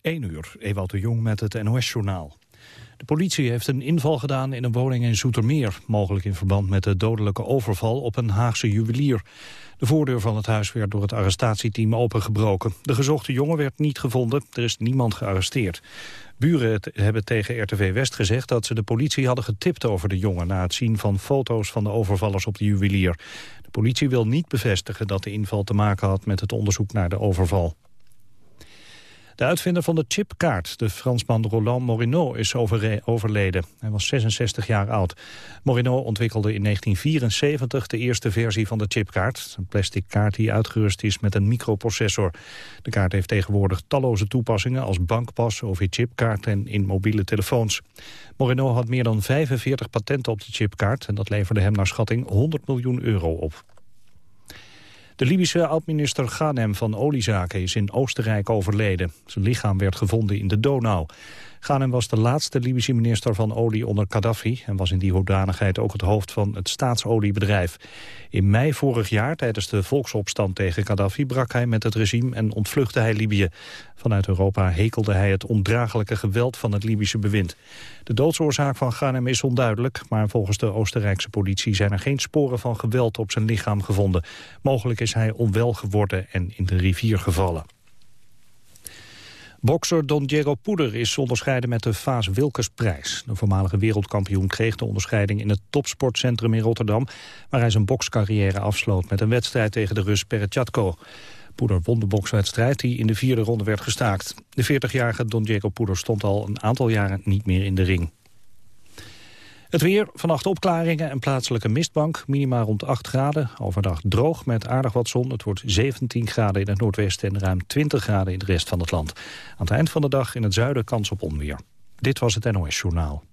1 uur, Ewout de Jong met het NOS-journaal. De politie heeft een inval gedaan in een woning in Zoetermeer... mogelijk in verband met de dodelijke overval op een Haagse juwelier. De voordeur van het huis werd door het arrestatieteam opengebroken. De gezochte jongen werd niet gevonden, er is niemand gearresteerd. Buren hebben tegen RTV West gezegd dat ze de politie hadden getipt over de jongen... na het zien van foto's van de overvallers op de juwelier. De politie wil niet bevestigen dat de inval te maken had met het onderzoek naar de overval. De uitvinder van de chipkaart, de Fransman Roland Morino, is overleden. Hij was 66 jaar oud. Morino ontwikkelde in 1974 de eerste versie van de chipkaart. Een plastic kaart die uitgerust is met een microprocessor. De kaart heeft tegenwoordig talloze toepassingen als bankpas, OV-chipkaart en in mobiele telefoons. Morino had meer dan 45 patenten op de chipkaart en dat leverde hem naar schatting 100 miljoen euro op. De Libische oud-minister Ghanem van Oliezaken is in Oostenrijk overleden. Zijn lichaam werd gevonden in de Donau. Ghanem was de laatste Libische minister van olie onder Gaddafi... en was in die hoedanigheid ook het hoofd van het staatsoliebedrijf. In mei vorig jaar, tijdens de volksopstand tegen Gaddafi... brak hij met het regime en ontvluchtte hij Libië. Vanuit Europa hekelde hij het ondraaglijke geweld van het Libische bewind. De doodsoorzaak van Ghanem is onduidelijk... maar volgens de Oostenrijkse politie zijn er geen sporen van geweld op zijn lichaam gevonden. Mogelijk is hij onwel geworden en in de rivier gevallen. Bokser Don Diego Poeder is onderscheiden met de Vaas Wilkersprijs. De voormalige wereldkampioen kreeg de onderscheiding in het topsportcentrum in Rotterdam... waar hij zijn bokscarrière afsloot met een wedstrijd tegen de Rus Peretjatko. Poeder won de bokswedstrijd die in de vierde ronde werd gestaakt. De 40-jarige Don Diego Poeder stond al een aantal jaren niet meer in de ring. Het weer, vannacht opklaringen en plaatselijke mistbank. Minima rond 8 graden. Overdag droog met aardig wat zon. Het wordt 17 graden in het noordwesten en ruim 20 graden in de rest van het land. Aan het eind van de dag in het zuiden kans op onweer. Dit was het NOS Journaal.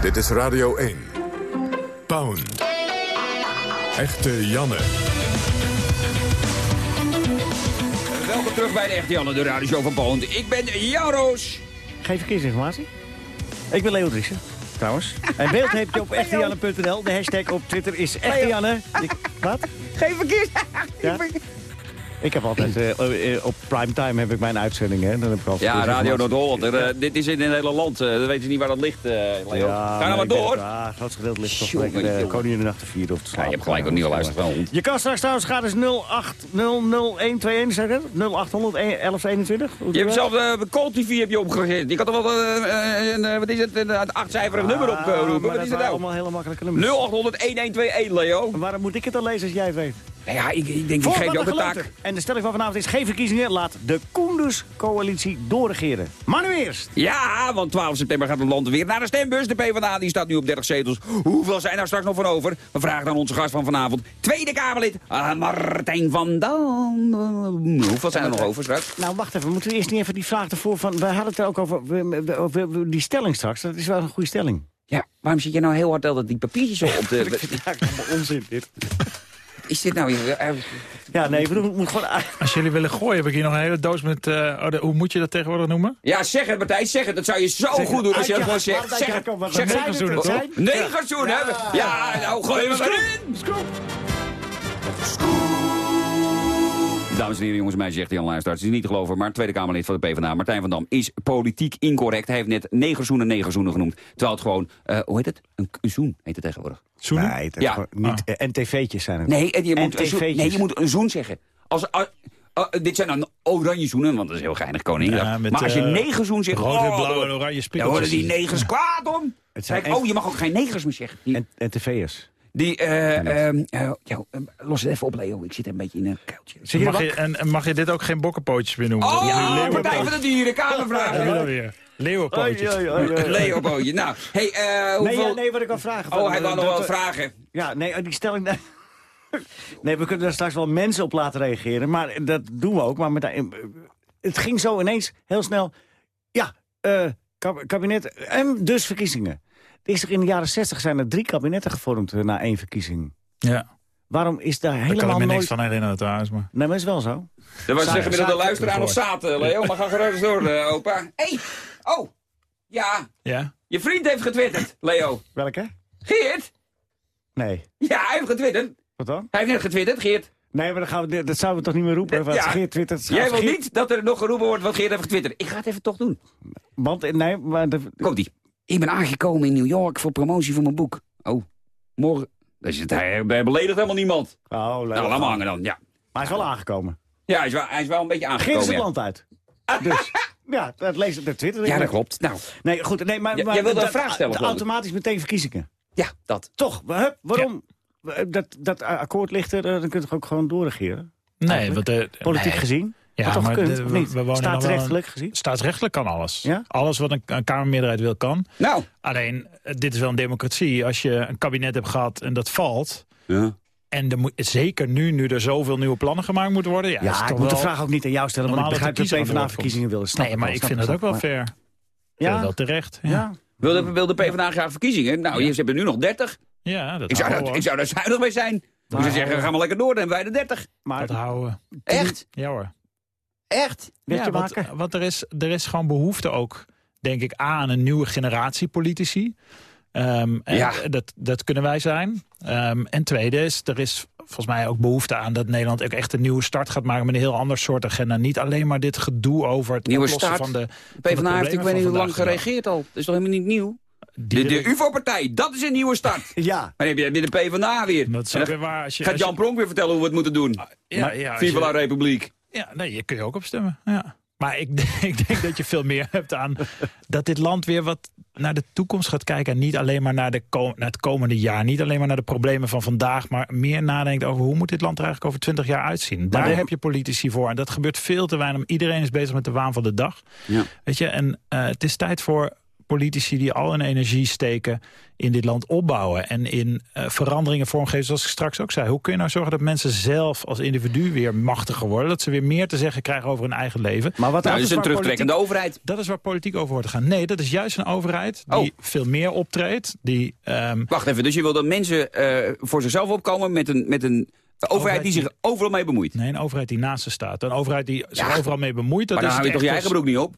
Dit is Radio 1. Pound. Echte Janne. Welkom terug bij de Echte Janne, de radioshow van Poont. Ik ben Jan Roos. Geen verkeersinformatie? Ik ben Leo Driessen, trouwens. En beeld heb je op echtejanne.nl. De hashtag op Twitter is echtejanne. Wat? Geen verkeers... Ja? Ik heb altijd, uh, uh, op primetime heb ik mijn uitzendingen. Hè. Dan heb ik altijd ja, Radio Noord-Holland. Uh, dit is in het hele land. dan weten ze niet waar dat ligt, Leo. Ga nou maar door. Ja, het grootste gedeelte ligt toch bij Koningin de Nacht te vieren of te slapen. Ja, je hebt gelijk ook niet al luisteren. Je kan straks trouwens gratis 0800121 zeggen. 0800 1121. Je hebt zelf uh, Call TV heb je opgericht. Je kan toch wel een, wat is het, een achtcijferig nummer oproepen. Wat is het nou? allemaal hele makkelijke nummers. 0800 1121, Leo. Waarom moet ik het dan lezen als jij het weet? Nou ja, ik, ik denk, ik geef je ook een taak. En de stelling van vanavond is geen verkiezingen. Laat de Koenders-coalitie doorregeren. Maar nu eerst. Ja, want 12 september gaat het land weer naar de stembus. De PvdA die staat nu op 30 zetels. Hoeveel zijn er straks nog van over? We vragen aan onze gast van vanavond. Tweede Kamerlid, uh, Martijn van Dam. Hoeveel zijn er nog over straks? Nou, wacht even. Moeten we eerst niet even die vraag ervoor van... We hadden het er ook over, over die stelling straks. Dat is wel een goede stelling. Ja, waarom zit je nou heel hard altijd die papiertjes op de... eigenlijk onzin, dit. Is dit nou hier? Ja, nee, we moeten gewoon... Als jullie willen gooien, heb ik hier nog een hele doos met... Uh, oh, de, hoe moet je dat tegenwoordig noemen? Ja, zeg het, Martijn, zeg het. Dat zou je zo zeg goed doen als je het gewoon zegt. Zeg het. Zeg het. Negerzoenen, toch? Negerzoenen, ja. ja, nou, gooi hem erin. Dames en heren, jongens en meisjes, zegt Jan Luisteraars. Het is niet te geloven, maar Tweede Kamerlid van de PvdA, Martijn van Dam, is politiek incorrect. Hij heeft net negerzoenen negerzoenen genoemd. Terwijl het gewoon, uh, hoe heet het? Een, een zoen heet het tegenwoordig. Zoenen? Nee, het ja. niet, ah. NTV'tjes zijn het. Nee, je moet, een, nee, je moet een zoen zeggen. Als, uh, uh, dit zijn dan oranje zoenen, want dat is heel geinig koning. Ja, maar als je negerzoen zegt... Rood, oh, blauw en oranje. Dan worden die negers kwaad om. Kijk, oh, je mag ook geen negers meer zeggen. Die... NTV'ers. Die, uh, uh, ja, los het even op, Leo. Ik zit een beetje in een kuiltje. Mag je, en mag je dit ook geen bokkenpootjes meer noemen? Oh, ja, Partij van de Dieren, Kamervragen. Ja, weer. Leeuwenpootjes. Leeuwenpootje. Nou, hey, uh, hoeveel... Nee, nee, wat ik wil vragen. Oh, hij wou nog wel vragen. Ja, nee, die stelling... Nee, we kunnen er straks wel mensen op laten reageren. Maar dat doen we ook. Maar met, het ging zo ineens heel snel. Ja, uh, kabinet en dus verkiezingen. Is er in de jaren 60 zijn er drie kabinetten gevormd na één verkiezing. Ja. Waarom is daar helemaal nooit... Ik kan me niks van herinneren trouwens. Maar... Nee, maar is wel zo. Dat was zeggen dat de luisteraar nog zaten, Leo. Maar ga gerust door, uh, opa. Hé, hey. oh, ja. Ja? Je vriend heeft getwitterd, Leo. Welke? Geert. Nee. Ja, hij heeft getwitterd. Wat dan? Hij heeft net getwitterd, Geert. Nee, maar dan gaan we, dat zouden we toch niet meer roepen? Ja. Geert twittert. Jij wil Geert- niet dat er nog geroepen wordt wat Geert heeft getwitterd. Ik ga het even toch doen. Want, eh, nee, maar... De, Komt-ie. Ik ben aangekomen in New York voor promotie voor mijn boek. Oh, morgen... Dus het, hij hij beledigt helemaal niemand. oh, leuk. Nou, laat maar hangen dan, ja. Maar hij is wel aangekomen. Ja, hij is wel, hij is wel een beetje aangekomen. het ja. land uit. Dus, ja, dat lees ik op Twitter. Ja, dat klopt. Nou, Nee, goed. Nee, maar, maar jij wilde een vraag stellen. Automatisch meteen verkiezingen. ja, dat. Toch, hup, waarom? Dat, dat akkoord ligt er, eh, dan kun je toch ook gewoon doorregeren? Nee, want de, Politiek nee. gezien? Ja, Had maar gekund, de- of we- niet? Staatsrechtelijk gezien? Staatsrechtelijk kan alles. Ja? Alles wat een, een Kamermeerderheid wil, kan. Nou. Alleen, eh, dit is wel een democratie. Als je een kabinet hebt gehad en dat valt... Ja. en moet, zeker nu, nu er zoveel nieuwe plannen gemaakt moeten worden... Ja, ik moet de vraag ook niet aan jou stellen, want ik dat begrijp de dat de PvdA verkiezingen willen. Nee, maar ik vind dat ook wel fair. Ja? dat wel terecht. Ja, Ja. Wil de, wil de PvdA graag verkiezingen? Nou, je hebben er nu nog 30. ja dat, Ik zou, ik zou daar zuinig mee zijn. Ik zou zeggen, ga maar lekker door, dan hebben wij de 30. Maar Dat houden. Echt? Ja hoor. Echt? Ja, want, er, is, er is gewoon behoefte ook, denk ik, aan een nieuwe generatie politici. Ehm, en Ja. dat, dat kunnen wij zijn. Ehm, en tweede is, er is volgens mij ook behoefte aan dat Nederland ook echt een nieuwe start gaat maken met een heel ander soort agenda. Niet alleen maar dit gedoe over het Nieuwe oplossen start. van de PvdA heeft, ik weet niet van hoe lang geregeerd al. Dat is toch helemaal niet nieuw? Die De, de UFO-partij, dat is een nieuwe start. Ja, Maar dan heb je weer de PvdA weer. Dat is weer waar. Als je, gaat als je- Jan Pronk weer vertellen hoe we het moeten doen. ja, ja, als Viva je- la Republiek. Ja, nee, je kun je ook op stemmen. Ja. Maar ik, ik denk dat je veel meer hebt aan dat dit land weer wat naar de toekomst gaat kijken. En niet alleen maar naar, de naar het komende jaar. Niet alleen maar naar de problemen van vandaag. Maar meer nadenkt over hoe moet dit land er eigenlijk over twintig jaar uitzien. Daar de- heb je politici voor. En dat gebeurt veel te weinig. Iedereen is bezig met de waan van de dag. Ja. Weet je, en eh, het is tijd voor politici die al hun energie steken in dit land opbouwen. En in eh, veranderingen vormgeven, zoals ik straks ook zei. Hoe kun je nou zorgen dat mensen zelf als individu weer machtiger worden? Dat ze weer meer te zeggen krijgen over hun eigen leven. maar wat Nou, dat is een terugtrekkende overheid. Dat is waar politiek over hoort te gaan. Nee, dat is juist een overheid die Oh. veel meer optreedt. Die, ehm, Wacht even, dus je wil dat mensen eh, voor zichzelf opkomen met een, met een overheid die zich overal mee bemoeit. nee, een overheid die naast ze staat. Een overheid die zich overal mee bemoeit. Dat maar dan is hou je toch je eigen broek niet op?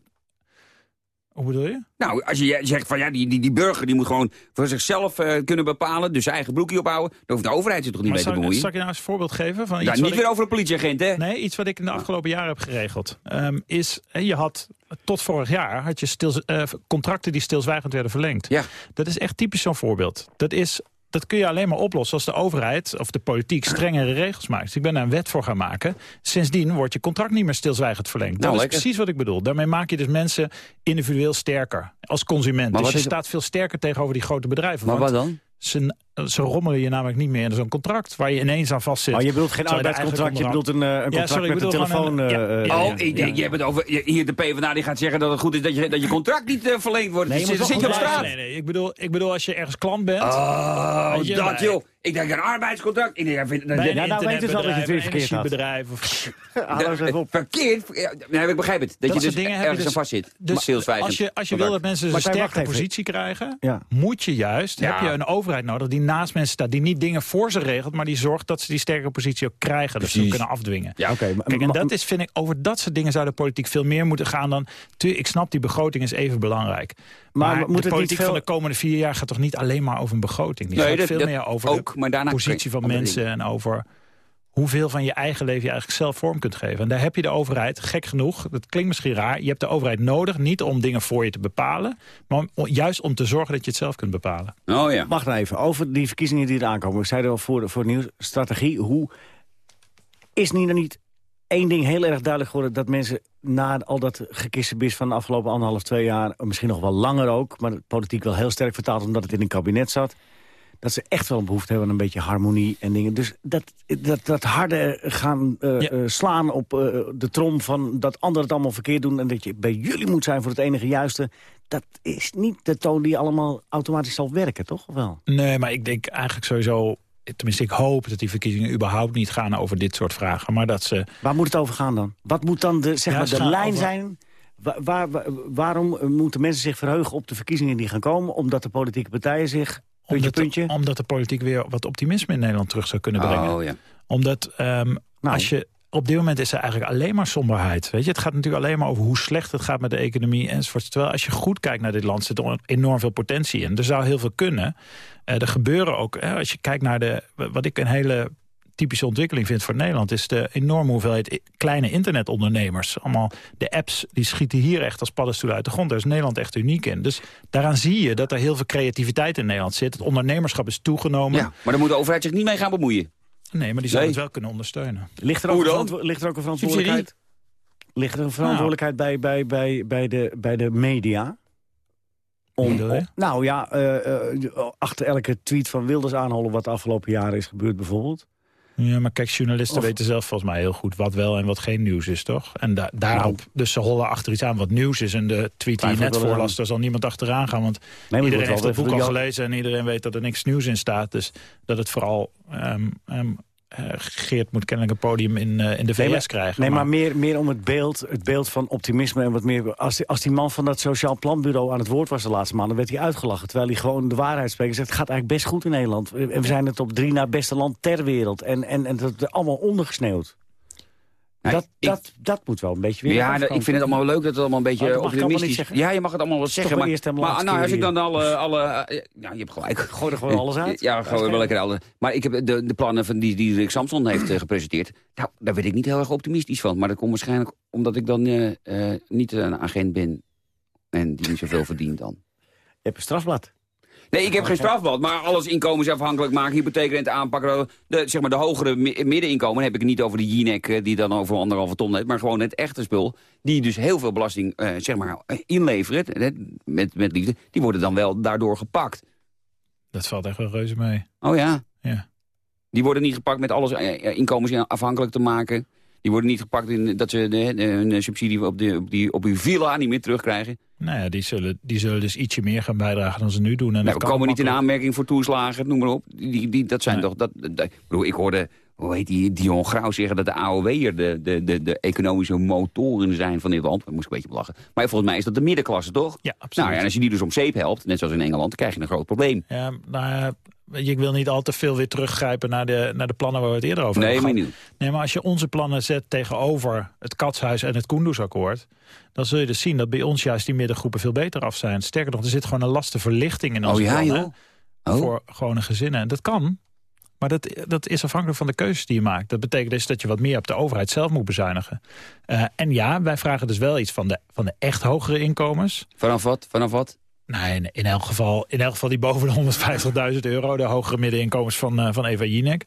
Hoe bedoel je? Nou, als je zegt van ja, die, die, die burger die moet gewoon voor zichzelf eh, kunnen bepalen, dus zijn eigen broekje ophouden, dan hoeft de overheid zich toch niet Maar mee te bemoeien? zal ik je nou eens een voorbeeld geven? Van Ja, iets niet wat ik- weer over een politieagent, hè? Nee, iets wat ik in de afgelopen jaren heb geregeld. ehm, is, je had tot vorig jaar had je stil, eh, contracten die stilzwijgend werden verlengd. Ja. Dat is echt typisch zo'n voorbeeld. Dat, is, dat kun je alleen maar oplossen als de overheid of de politiek strengere regels maakt. Dus ik ben daar een wet voor gaan maken. Sindsdien wordt je contract niet meer stilzwijgend verlengd. Nou, dat is precies wat ik bedoel. Daarmee maak je dus mensen individueel sterker als consument. Maar dus je is- staat veel sterker tegenover die grote bedrijven. Maar wat dan? Ze, ze rommelen je namelijk niet meer in zo'n contract... waar je ineens aan vastzit. Oh, je bedoelt geen arbeidscontract, je bedoelt een, eh, een Ja, contract sorry, ik met een telefoon. een- ja, eh, ja, eh, Oh, ik denk, je hebt het over... Hier, de PvdA die gaat zeggen dat het goed is dat je, dat je contract niet eh, verlengd wordt. Nee, je Dus zit je op straat. Nee, nee, nee. Ik bedoel, ik bedoel als je ergens klant bent... Oh, je, dat joh. Ik denk een arbeidscontract. Ik denk, ja, vind- dat- bij dat- een nou weet het wel dat je het weer verkeerd een had. energiebedrijf. Of, op. Verkeerd? Nee, ik begrijp het. Dat, Dat je dus dingen ergens dus- aan vast zit. dus als je, als je wil dat mensen een Martijn, sterke positie krijgen... Ja. moet je juist, Ja. heb je een overheid nodig... die naast mensen staat, die niet dingen voor ze regelt... maar die zorgt dat ze die sterke positie ook krijgen. Dat ze kunnen afdwingen. Ja, Oké, maar- Kijk, en dat is, vind ik, over dat soort dingen zou de politiek veel meer moeten gaan dan... Tu- Ik snap, die begroting is even belangrijk. Maar, moet de het niet politiek veel- van de komende vier jaar gaat toch niet alleen maar over een begroting? Die Nee, gaat dat- veel dat meer over ook, de maar positie van mensen... en over hoeveel van je eigen leven je eigenlijk zelf vorm kunt geven. En daar heb je de overheid, gek genoeg, dat klinkt misschien raar... je hebt de overheid nodig, niet om dingen voor je te bepalen... maar om- juist om te zorgen dat je het zelf kunt bepalen. Oh ja. Wacht nou even, over die verkiezingen die eraan komen. We zeiden al voor, voor de nieuwsstrategie. Hoe is niet er niet één ding heel erg duidelijk geworden... dat mensen na al dat gekissenbis van de afgelopen anderhalf, twee jaar... misschien nog wel langer ook, maar politiek wel heel sterk vertaald... omdat het in een kabinet zat... dat ze echt wel een behoefte hebben aan een beetje harmonie en dingen. Dus dat, dat, dat harde gaan eh, Ja. eh, slaan op eh, de trom van dat anderen het allemaal verkeerd doen... en dat je bij jullie moet zijn voor het enige juiste... dat is niet de toon die allemaal automatisch zal werken, toch? Of wel? Nee, maar ik denk eigenlijk sowieso... tenminste, ik hoop dat die verkiezingen überhaupt niet gaan over dit soort vragen... maar dat ze Waar moet het over gaan dan? Wat moet dan de, zeg Ja, maar, de lijn over- zijn? Wa- waar, wa- waarom moeten mensen zich verheugen op de verkiezingen die gaan komen? Omdat de politieke partijen zich, puntje, omdat, puntje... omdat de politiek weer wat optimisme in Nederland terug zou kunnen brengen. Oh ja. Omdat ehm, Nou. als je op dit moment is er eigenlijk alleen maar somberheid. Weet je? Het gaat natuurlijk alleen maar over hoe slecht het gaat met de economie enzovoort. Terwijl als je goed kijkt naar dit land zit er enorm veel potentie in. Er zou heel veel kunnen. Eh, er gebeuren ook, hè, als je kijkt naar de, wat ik een hele typische ontwikkeling vind voor Nederland... is de enorme hoeveelheid kleine internetondernemers. Allemaal de apps die schieten hier echt als paddenstoelen uit de grond. Daar is Nederland echt uniek in. Dus daaraan zie je dat er heel veel creativiteit in Nederland zit. Het ondernemerschap is toegenomen. Ja, maar daar moet de overheid zich niet mee gaan bemoeien. Nee, maar die zou Nee. het wel kunnen ondersteunen. Ligt er ook, Hoe een dan? verantwo- ligt er ook een verantwoordelijkheid? Ligt er een verantwoordelijkheid bij, bij, bij, bij, de, bij de media? Om- nou ja, eh, eh, achter elke tweet van Wilders aanholen... wat de afgelopen jaren is gebeurd bijvoorbeeld. Ja, maar kijk, journalisten Of- weten zelf volgens mij heel goed wat wel en wat geen nieuws is, toch? En da daarop, dus ze hollen achter iets aan wat nieuws is. En de tweet die je net voorlas, daar zal niemand achteraan gaan. Want Nee, iedereen heeft het boek al gelezen en iedereen weet dat er niks nieuws in staat. Dus dat het vooral... ehm, ehm, eh, Geert moet kennelijk een podium in, eh, in de VS Nee, maar- krijgen. Nee, maar meer, meer om het beeld, het beeld van optimisme en wat meer... Als die, als die man van dat Sociaal Planbureau aan het woord was de laatste maanden... werd hij uitgelachen, terwijl hij gewoon de waarheid spreekt. Hij zegt, het gaat eigenlijk best goed in Nederland. En we zijn het op drie na beste land ter wereld. En, en, en dat is allemaal ondergesneeuwd. Nee, dat, ik- dat, dat moet wel een beetje weer Ja, ik vind het allemaal leuk dat het allemaal een beetje Oh, optimistisch zeggen. Ja, je mag het allemaal wel zeggen. Maar, nou, als ik dan alle... alle eh, ja, je hebt gelijk. Gooi er gewoon alles uit. Ja, gewoon wel lekker alles. Maar ik heb de, de plannen van die, die Rick Samson heeft eh, gepresenteerd. Nou, daar werd ik niet heel erg optimistisch van. Maar dat komt waarschijnlijk omdat ik dan eh, niet een agent ben. En die niet zoveel verdient dan. Je hebt een strafblad. Nee, ik heb geen strafblad, maar alles inkomensafhankelijk maken, hypotheekrente aanpakken. De, zeg maar de hogere mi- middeninkomen, heb ik niet over de Jinek eh, die dan over anderhalve ton heeft, maar gewoon het echte spul. Die dus heel veel belasting eh, zeg maar, inleveren, met, met liefde, die worden dan wel daardoor gepakt. Dat valt echt wel reuze mee. Oh ja? Ja. Die worden niet gepakt met alles eh, inkomensafhankelijk te maken. Die worden niet gepakt in dat ze de, de, hun subsidie op, de, op, die, op uw villa niet meer terugkrijgen. Nou ja, die zullen, die zullen dus ietsje meer gaan bijdragen dan ze nu doen. En Nou, we komen niet in aanmerking voor toeslagen, noem maar op. Die, die, dat zijn Nee. toch... Dat, dat- ik, bedoel, ik hoorde, hoe heet die, Dion Grauw zeggen dat de AOW'er de, de, de, de economische motoren zijn van dit land. Daar moest ik een beetje lachen. Maar volgens mij is dat de middenklasse, toch? Ja, absoluut. Nou ja, en als je die dus om zeep helpt, net zoals in Engeland, dan krijg je een groot probleem. Ja, nou ik wil niet al te veel weer teruggrijpen naar de, naar de plannen waar we het eerder over Nee, hebben maar gehad. niet. Nee, maar als je onze plannen zet tegenover het Katshuis en het Koendersakkoord... dan zul je dus zien dat bij ons juist die middengroepen veel beter af zijn. Sterker nog, er zit gewoon een lastenverlichting in onze Oh ja, plannen. Oh. Voor gewone gezinnen. En dat kan. Maar dat, dat is afhankelijk van de keuzes die je maakt. Dat betekent dus dat je wat meer op de overheid zelf moet bezuinigen. Eh, en ja, wij vragen dus wel iets van de, van de echt hogere inkomens. Vanaf wat? Vanaf wat? Nee, in, elk geval, in elk geval die boven de 150.000 euro. De hogere middeninkomens van, eh, van Eva Jinek.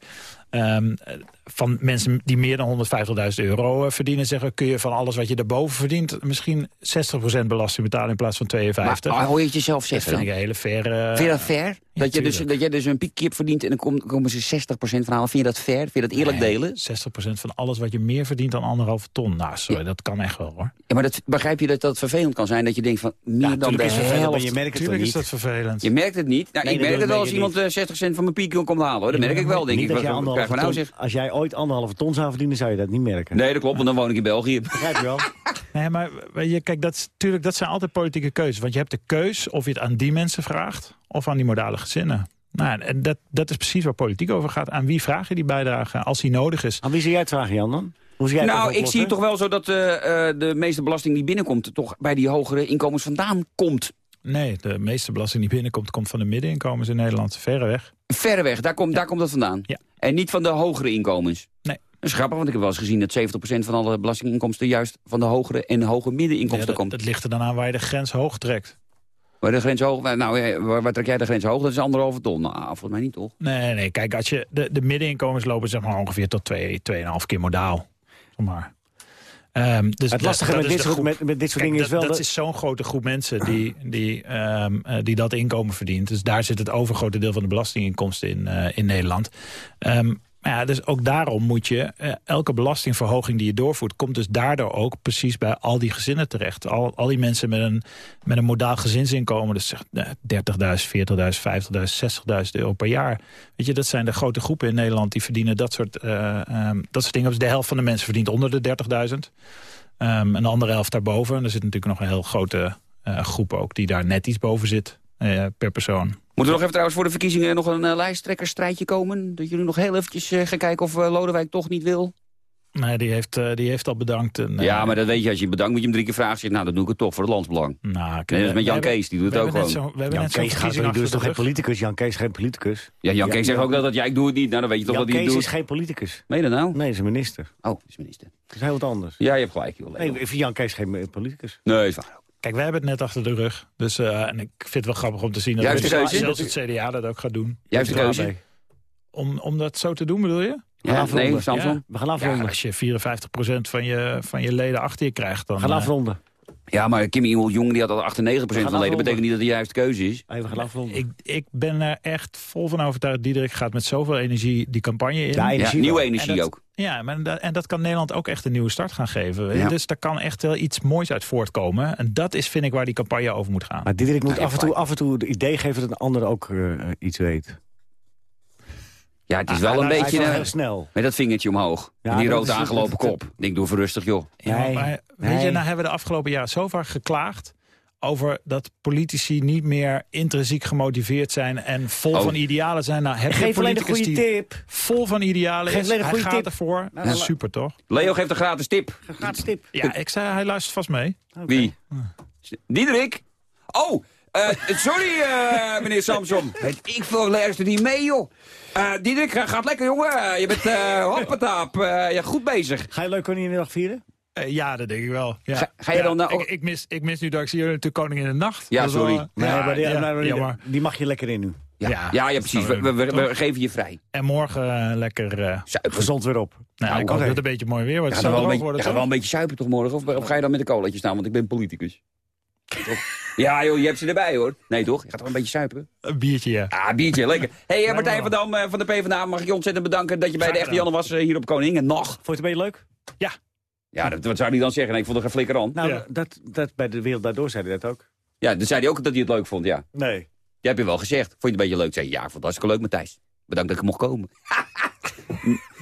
Ehm, eh, van mensen die meer dan 150.000 euro eh, verdienen... zeggen kun je van alles wat je daarboven verdient... misschien 60% belasting betalen in plaats van 52%. Maar, hoor je het jezelf dat zeggen vind ik een hele. Vind je dat fair? dat, je dus, dat jij dus een piekje hebt verdiend en dan kom- komen ze 60% van halen. Vind je dat fair? Vind je dat eerlijk Nee, delen? 60% van alles wat je meer verdient dan anderhalve ton. Nou, sorry, dat kan echt wel hoor. Ja, maar dat, begrijp je dat dat vervelend kan zijn? Dat je denkt van meer dan de is vervelend, maar je merkt het Tuurlijk is dat vervelend. Je merkt het niet. Nou, Nee, ik dat merk het wel als iemand eh, 60 cent van mijn piek komt halen. Hoor. Dat merk ik wel, denk Niet ik. dat anderhalve we nou ton- zeg? Als jij ooit anderhalve ton zou verdienen, zou je dat niet merken. Nee, dat klopt, want dan woon ik in België. Begrijp je wel? Nee, maar je, kijk, dat, is- tuurlijk, dat zijn altijd politieke keuzes. Want je hebt de keus of je het aan die mensen vraagt... of aan die modale gezinnen. Nou, en dat, dat is precies waar politiek over gaat. Aan wie vraag je die bijdrage als die nodig is? Aan wie zou jij het vragen, Jan, dan? Hoe zie jij Nou, ik zie toch wel zo dat eh, eh, de meeste belasting die binnenkomt... toch bij die hogere inkomens vandaan komt. Nee, de meeste belasting die binnenkomt... komt van de middeninkomens in Nederland, verreweg. Verreweg, daar komt, daar komt dat vandaan. Ja. En niet van de hogere inkomens. Nee. Dat is grappig, want ik heb wel eens gezien dat 70% van alle belastinginkomsten... juist van de hogere en hoge Ja, middeninkomsten dat, komt. dat ligt er dan aan waar je de grens hoog trekt. Waar de grens hoog... Nou, waar, waar trek jij de grens hoog? Dat is anderhalve ton. Nou, volgens mij niet, toch? Nee, nee. Kijk, als je de, de middeninkomens lopen zeg maar ongeveer tot 2, 2,5 keer modaal. Zeg maar. Ehm, dus Het lastige dat met dit, soort, groep. met, met dit soort Kijk, dingen is wel... dat dat- is zo'n grote groep mensen die, die, ehm, eh, die dat inkomen verdient. Dus daar zit het overgrote deel van de belastinginkomsten in, eh, in Nederland. Ehm, maar ja, dus ook daarom moet je, eh, elke belastingverhoging die je doorvoert... komt dus daardoor ook precies bij al die gezinnen terecht. Al, al die mensen met een, met een modaal gezinsinkomen... dus eh, 30.000, 40.000, 50.000, 60.000 euro per jaar. Weet je, dat zijn de grote groepen in Nederland... die verdienen dat soort, eh, ehm, dat soort dingen. Dus de helft van de mensen verdient onder de 30.000. Ehm een andere helft daarboven. En er zit natuurlijk nog een heel grote eh, groep ook... die daar net iets boven zit eh, per persoon. Moeten we nog even trouwens voor de verkiezingen nog een uh, lijsttrekkersstrijdje komen? Dat jullie nog heel eventjes uh, gaan kijken of uh, Lodewijk toch niet wil? Nee, die heeft, eh, die heeft al bedankt. En, eh, Ja, maar dat weet je, als je bedankt moet je hem drie keer vragen. Zegt, nou, dan doe ik het toch voor het landsbelang. Nou, Nee, dat is met Jan Kees, die doet het ook gewoon. We hebben Jan Kees gaat er dus toch achter geen de rug. politicus? Jan Kees is geen politicus. Ja, Jan Ja, Kees zegt ook dat, dat ja, ik doe het niet. Nou, dan weet je toch Jan wat hij Kees doet. is geen politicus. Meen je dat nou? Nee, hij is een minister. Oh, is minister. Dat is heel wat anders. Ja, je hebt gelijk, joh. Nee, ik vind Jan Kees geen eh, politicus. Nee, is waar. ook. Kijk, wij hebben het net achter de rug. Dus, eh, en ik vind het wel grappig om te zien dat zelfs- keuze. zelfs het CDA dat ook gaat doen. Juiste Klaar keuze. Om, om dat zo te doen, bedoel je? Ja, nee, Samson. Ja. We gaan Ja, afronden. als je 54% van je, van je leden achter je krijgt, dan... We gaan eh, afronden. Ja, maar Kim Il-jong die had al 98% van de leden. afronden. betekent niet dat het de juiste keuze is. We gaan afronden. ik, ik ben er echt vol van overtuigd. Diederik gaat met zoveel energie die campagne in. Ja, Ja, energie nieuwe energie En dat- ook. Ja, maar en dat kan Nederland ook echt een nieuwe start gaan geven. Ja. Dus daar kan echt wel iets moois uit voortkomen. En dat is, vind ik, waar die campagne over moet gaan. Maar Diederik moet Ja, af en, toe, af en toe het idee geven dat een ander ook eh, iets weet. Ja, het is Ah, wel hij- een hij- Hij beetje... wel eh, heel snel. met dat vingertje omhoog. Ja, en die rood aangelopen kop. Ik denk, doe even rustig, joh. Ja, Nee, maar, weet je, nou hebben we de afgelopen jaren zo vaak geklaagd over dat politici niet meer intrinsiek gemotiveerd zijn en vol Oh. van idealen zijn. Nou, heb je Geef alleen een politicus goede die tip. vol van idealen Geef is, alleen een hij goede gaat tip. ervoor. Nou, Super, toch? Leo geeft een gratis tip. Gratis tip. Ja, ik zei, hij luistert vast mee. Wie? Diederik? Oh, eh, sorry eh, meneer Samson. Ik veel, luister niet mee joh. Eh Diederik, ga- gaat lekker jongen. Eh, je bent eh hoppataap. Eh, ja, goed bezig. Ga je leuk Koninginnedag vieren? Eh, ja, dat denk ik wel. Ja. Ga- ga je Ja, dan naar- ik, ik, mis, ik mis nu dat ik zie jullie natuurlijk Koning in de Nacht. Ja, Dat is wel, sorry. Nee, ja, maar die, ja, maar die- jammer. die mag je lekker in nu. Ja, ja, Ja, ja, precies. We, we, we- we geven je vrij. En morgen lekker... eh. Gezond weer op. nou, Nou, ik hoop dat het een beetje mooi weer wordt. Zal wel een beetje, wel toch? een beetje zuipen toch morgen? Of, of ga je dan met een colaatje staan? Want ik ben politicus. Toch? Ja joh, je hebt ze erbij hoor. Nee toch? Je gaat toch een beetje zuipen? Een biertje, ja. Ah, biertje, lekker. Hé, hey, Martijn wel. van Dam eh, van de PvdA, mag ik je ontzettend bedanken dat je bij de echte. Janne was eh, hier op Koningen. Nog. Vond je het een beetje leuk? Ja, dat, wat zou hij dan zeggen? Nee, ik vond er geen flikker aan. Nou, Ja. dat, dat bij de wereld daardoor zei hij dat ook. Ja, dan zei hij ook dat hij het leuk vond, ja. Nee. Jij hebt je wel gezegd. Vond je het een beetje leuk? Zei je, ja, ik vond het hartstikke leuk, Matthijs. Bedankt dat ik mocht komen.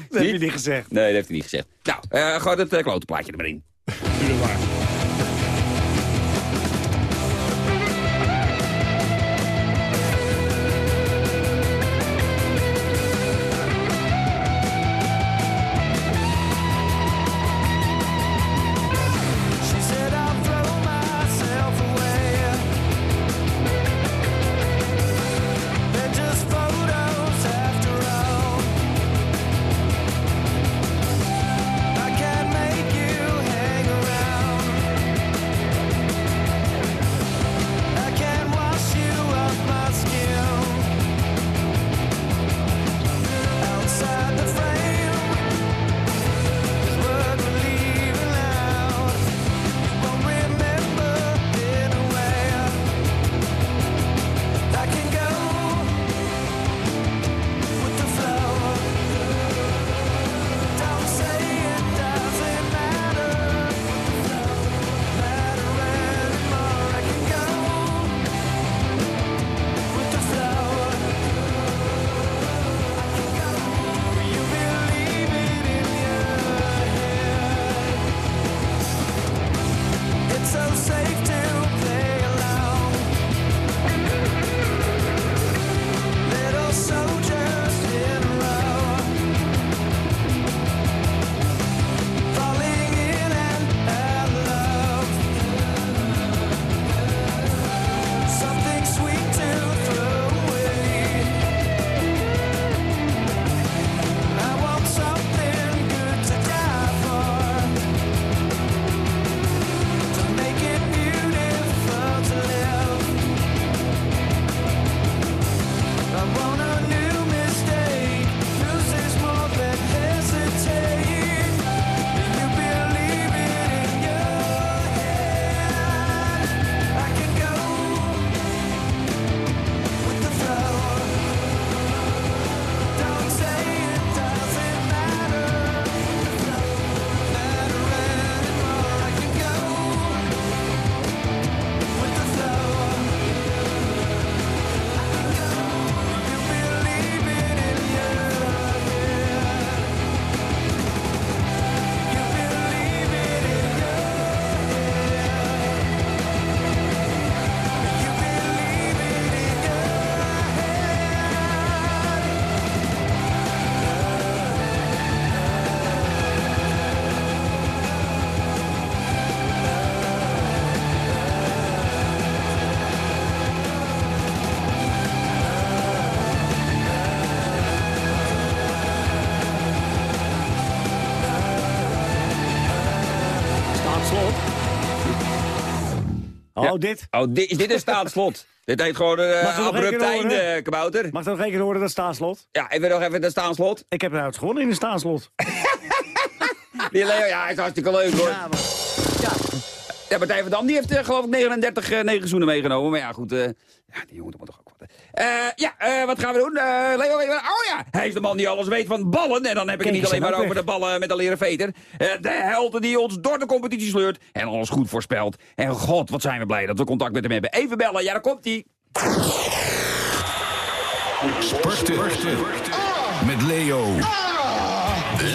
Dat heb je niet gezegd. Nee, dat heeft hij niet gezegd. Nou, eh gooi het uh, klote plaatje er maar in. Oh, Ja. dit. Oh, dit, is dit een staanslot? dit heet gewoon een ik uh, abrupt einde, kabouter. Mag ik nog één keer horen dat staanslot? Ja, even nog even de staanslot. Ik heb eruit gewonnen in een staanslot. Die Leo, ja, hij is hartstikke leuk hoor. Ja, maar... Ja, Partij van Dam die heeft eh, geloof ik 39 eh, negen zoenen meegenomen. Maar ja, goed. Ja, die jongen moet toch ook wat. Eh, ja, eh, wat gaan we doen? Eh, Leo, oh ja, hij is de man die alles weet van ballen. En dan heb ik het niet alleen maar over de ballen met de leren veter. Eh, de helden die ons door de competitie sleurt. En alles goed voorspelt. En god, wat zijn we blij dat we contact met hem hebben. Even bellen, ja, daar komt hij. Sporten. Met Leo.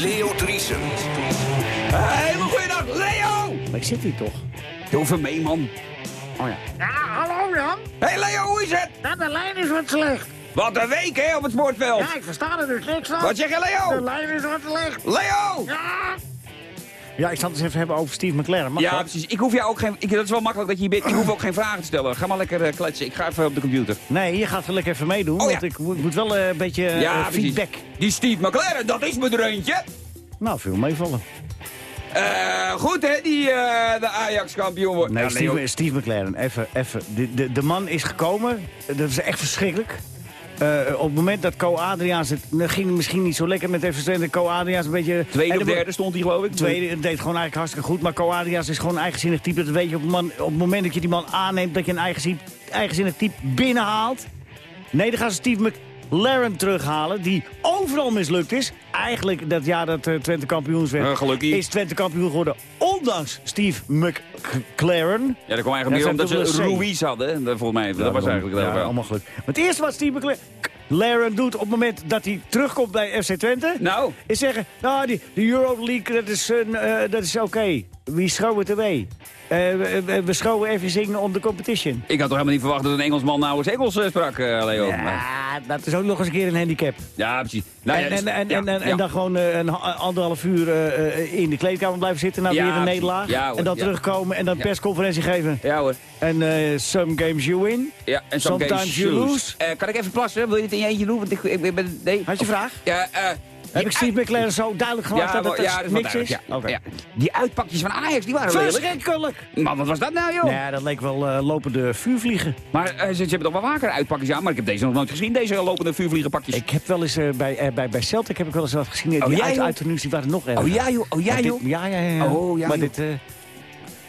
Leo Driesen. Hele goeie dag, Leo! Maar ik zit hier toch? Heel veel mee, man. Oh ja. Ja, hallo Jan. Hé, hey, Leo, hoe is het? Ja, de lijn is wat slecht. Wat een week, hè, op het sportveld. Ja, ik versta er dus niks van. Wat zeg je, De Leo? lijn is wat slecht. Leo! Ja. Ja, ik zal het eens even hebben over Steve McLaren. Mag Ja, dat? precies. Ik hoef jou ook geen... Ik, dat is wel makkelijk dat je hier bent. Ik hoef ook geen vragen te stellen. Ga maar lekker eh, kletsen. Ik ga even op de computer. Nee, je gaat er lekker even meedoen. Oh, ja. Want ik moet moet wel eh, een beetje eh, ja, precies. feedback. Die Steve McLaren, dat is mijn dreuntje. Nou, veel meevallen. Eh, goed, hè, die eh, de Ajax-kampioen wordt. Nee, Ja, Steve. Steve McLaren, even, even. De, de, de man is gekomen. Dat is echt verschrikkelijk. Eh, op het moment dat Co Adriaans het ging het misschien niet zo lekker met even Co Adriaans een beetje Tweede of de- derde stond hij, geloof ik. Tweede het deed gewoon eigenlijk hartstikke goed, maar Co Adriaans is gewoon een eigenzinnig type. Dat weet je op het, man, op het moment dat je die man aanneemt dat je een eigenzinnig, eigenzinnig type binnenhaalt. Nee, dan gaan ze Steve McLaren terughalen, die overal mislukt is. Eigenlijk dat jaar dat eh, Twente kampioens werd, gelukkig. is Twente kampioen geworden. Ondanks Steve McLaren. Ja, dat kwam eigenlijk meer omdat ze. Ruiz hadden. volgens mij, dat was eigenlijk hele allemaal geluk. Maar het eerste wat Steve McLaren doet op het moment dat hij terugkomt bij FC Twente... Nou, is zeggen, nou, die, de Euroleague, dat is, een, eh, dat is oké. We show it away. We, we, show everything on the competition. ik had toch helemaal niet verwacht dat een Engelsman nou eens Engels eh, sprak, eh, Leo. Ja, dat is ook nog eens een keer een handicap. Ja, precies. Nou, ja, en, en, en, ja, en, en, ja. en dan gewoon een ha- anderhalf uur in de kleedkamer blijven zitten... na Ja, weer een nederlaag. Ja, hoor, en dan terugkomen en dan persconferentie geven. Ja hoor. En eh, some games you win. Ja, en some Sometimes games you lose. Eh, kan ik even plassen? Wil je het in je eentje doen? Want ik, ik, ik ben... Nee. Had je vraag? Ja, eh... Heb ik Steve uit- McLaren zo duidelijk gemaakt Ja, dat het ja, dat niks is? ja. Oké. Ja. Die uitpakjes van Ajax, die waren lelijk. Verschrikkelijk! Man, wat was dat nou, joh? Nee, dat leek wel lopende vuurvliegen. Maar eh, ze, ze hebben toch wel vaker uitpakjes aan, maar ik heb deze nog nooit gezien, deze lopende vuurvliegenpakjes. Ik heb wel eens bij, bij, bij Celtic heb ik wel eens wat gezien. Die Oh, ja, uit, die waren nog erger. Oh ja, joh. Oh ja, dit- joh. ja, ja, ja. ja. Oh, ja, maar joh. dit...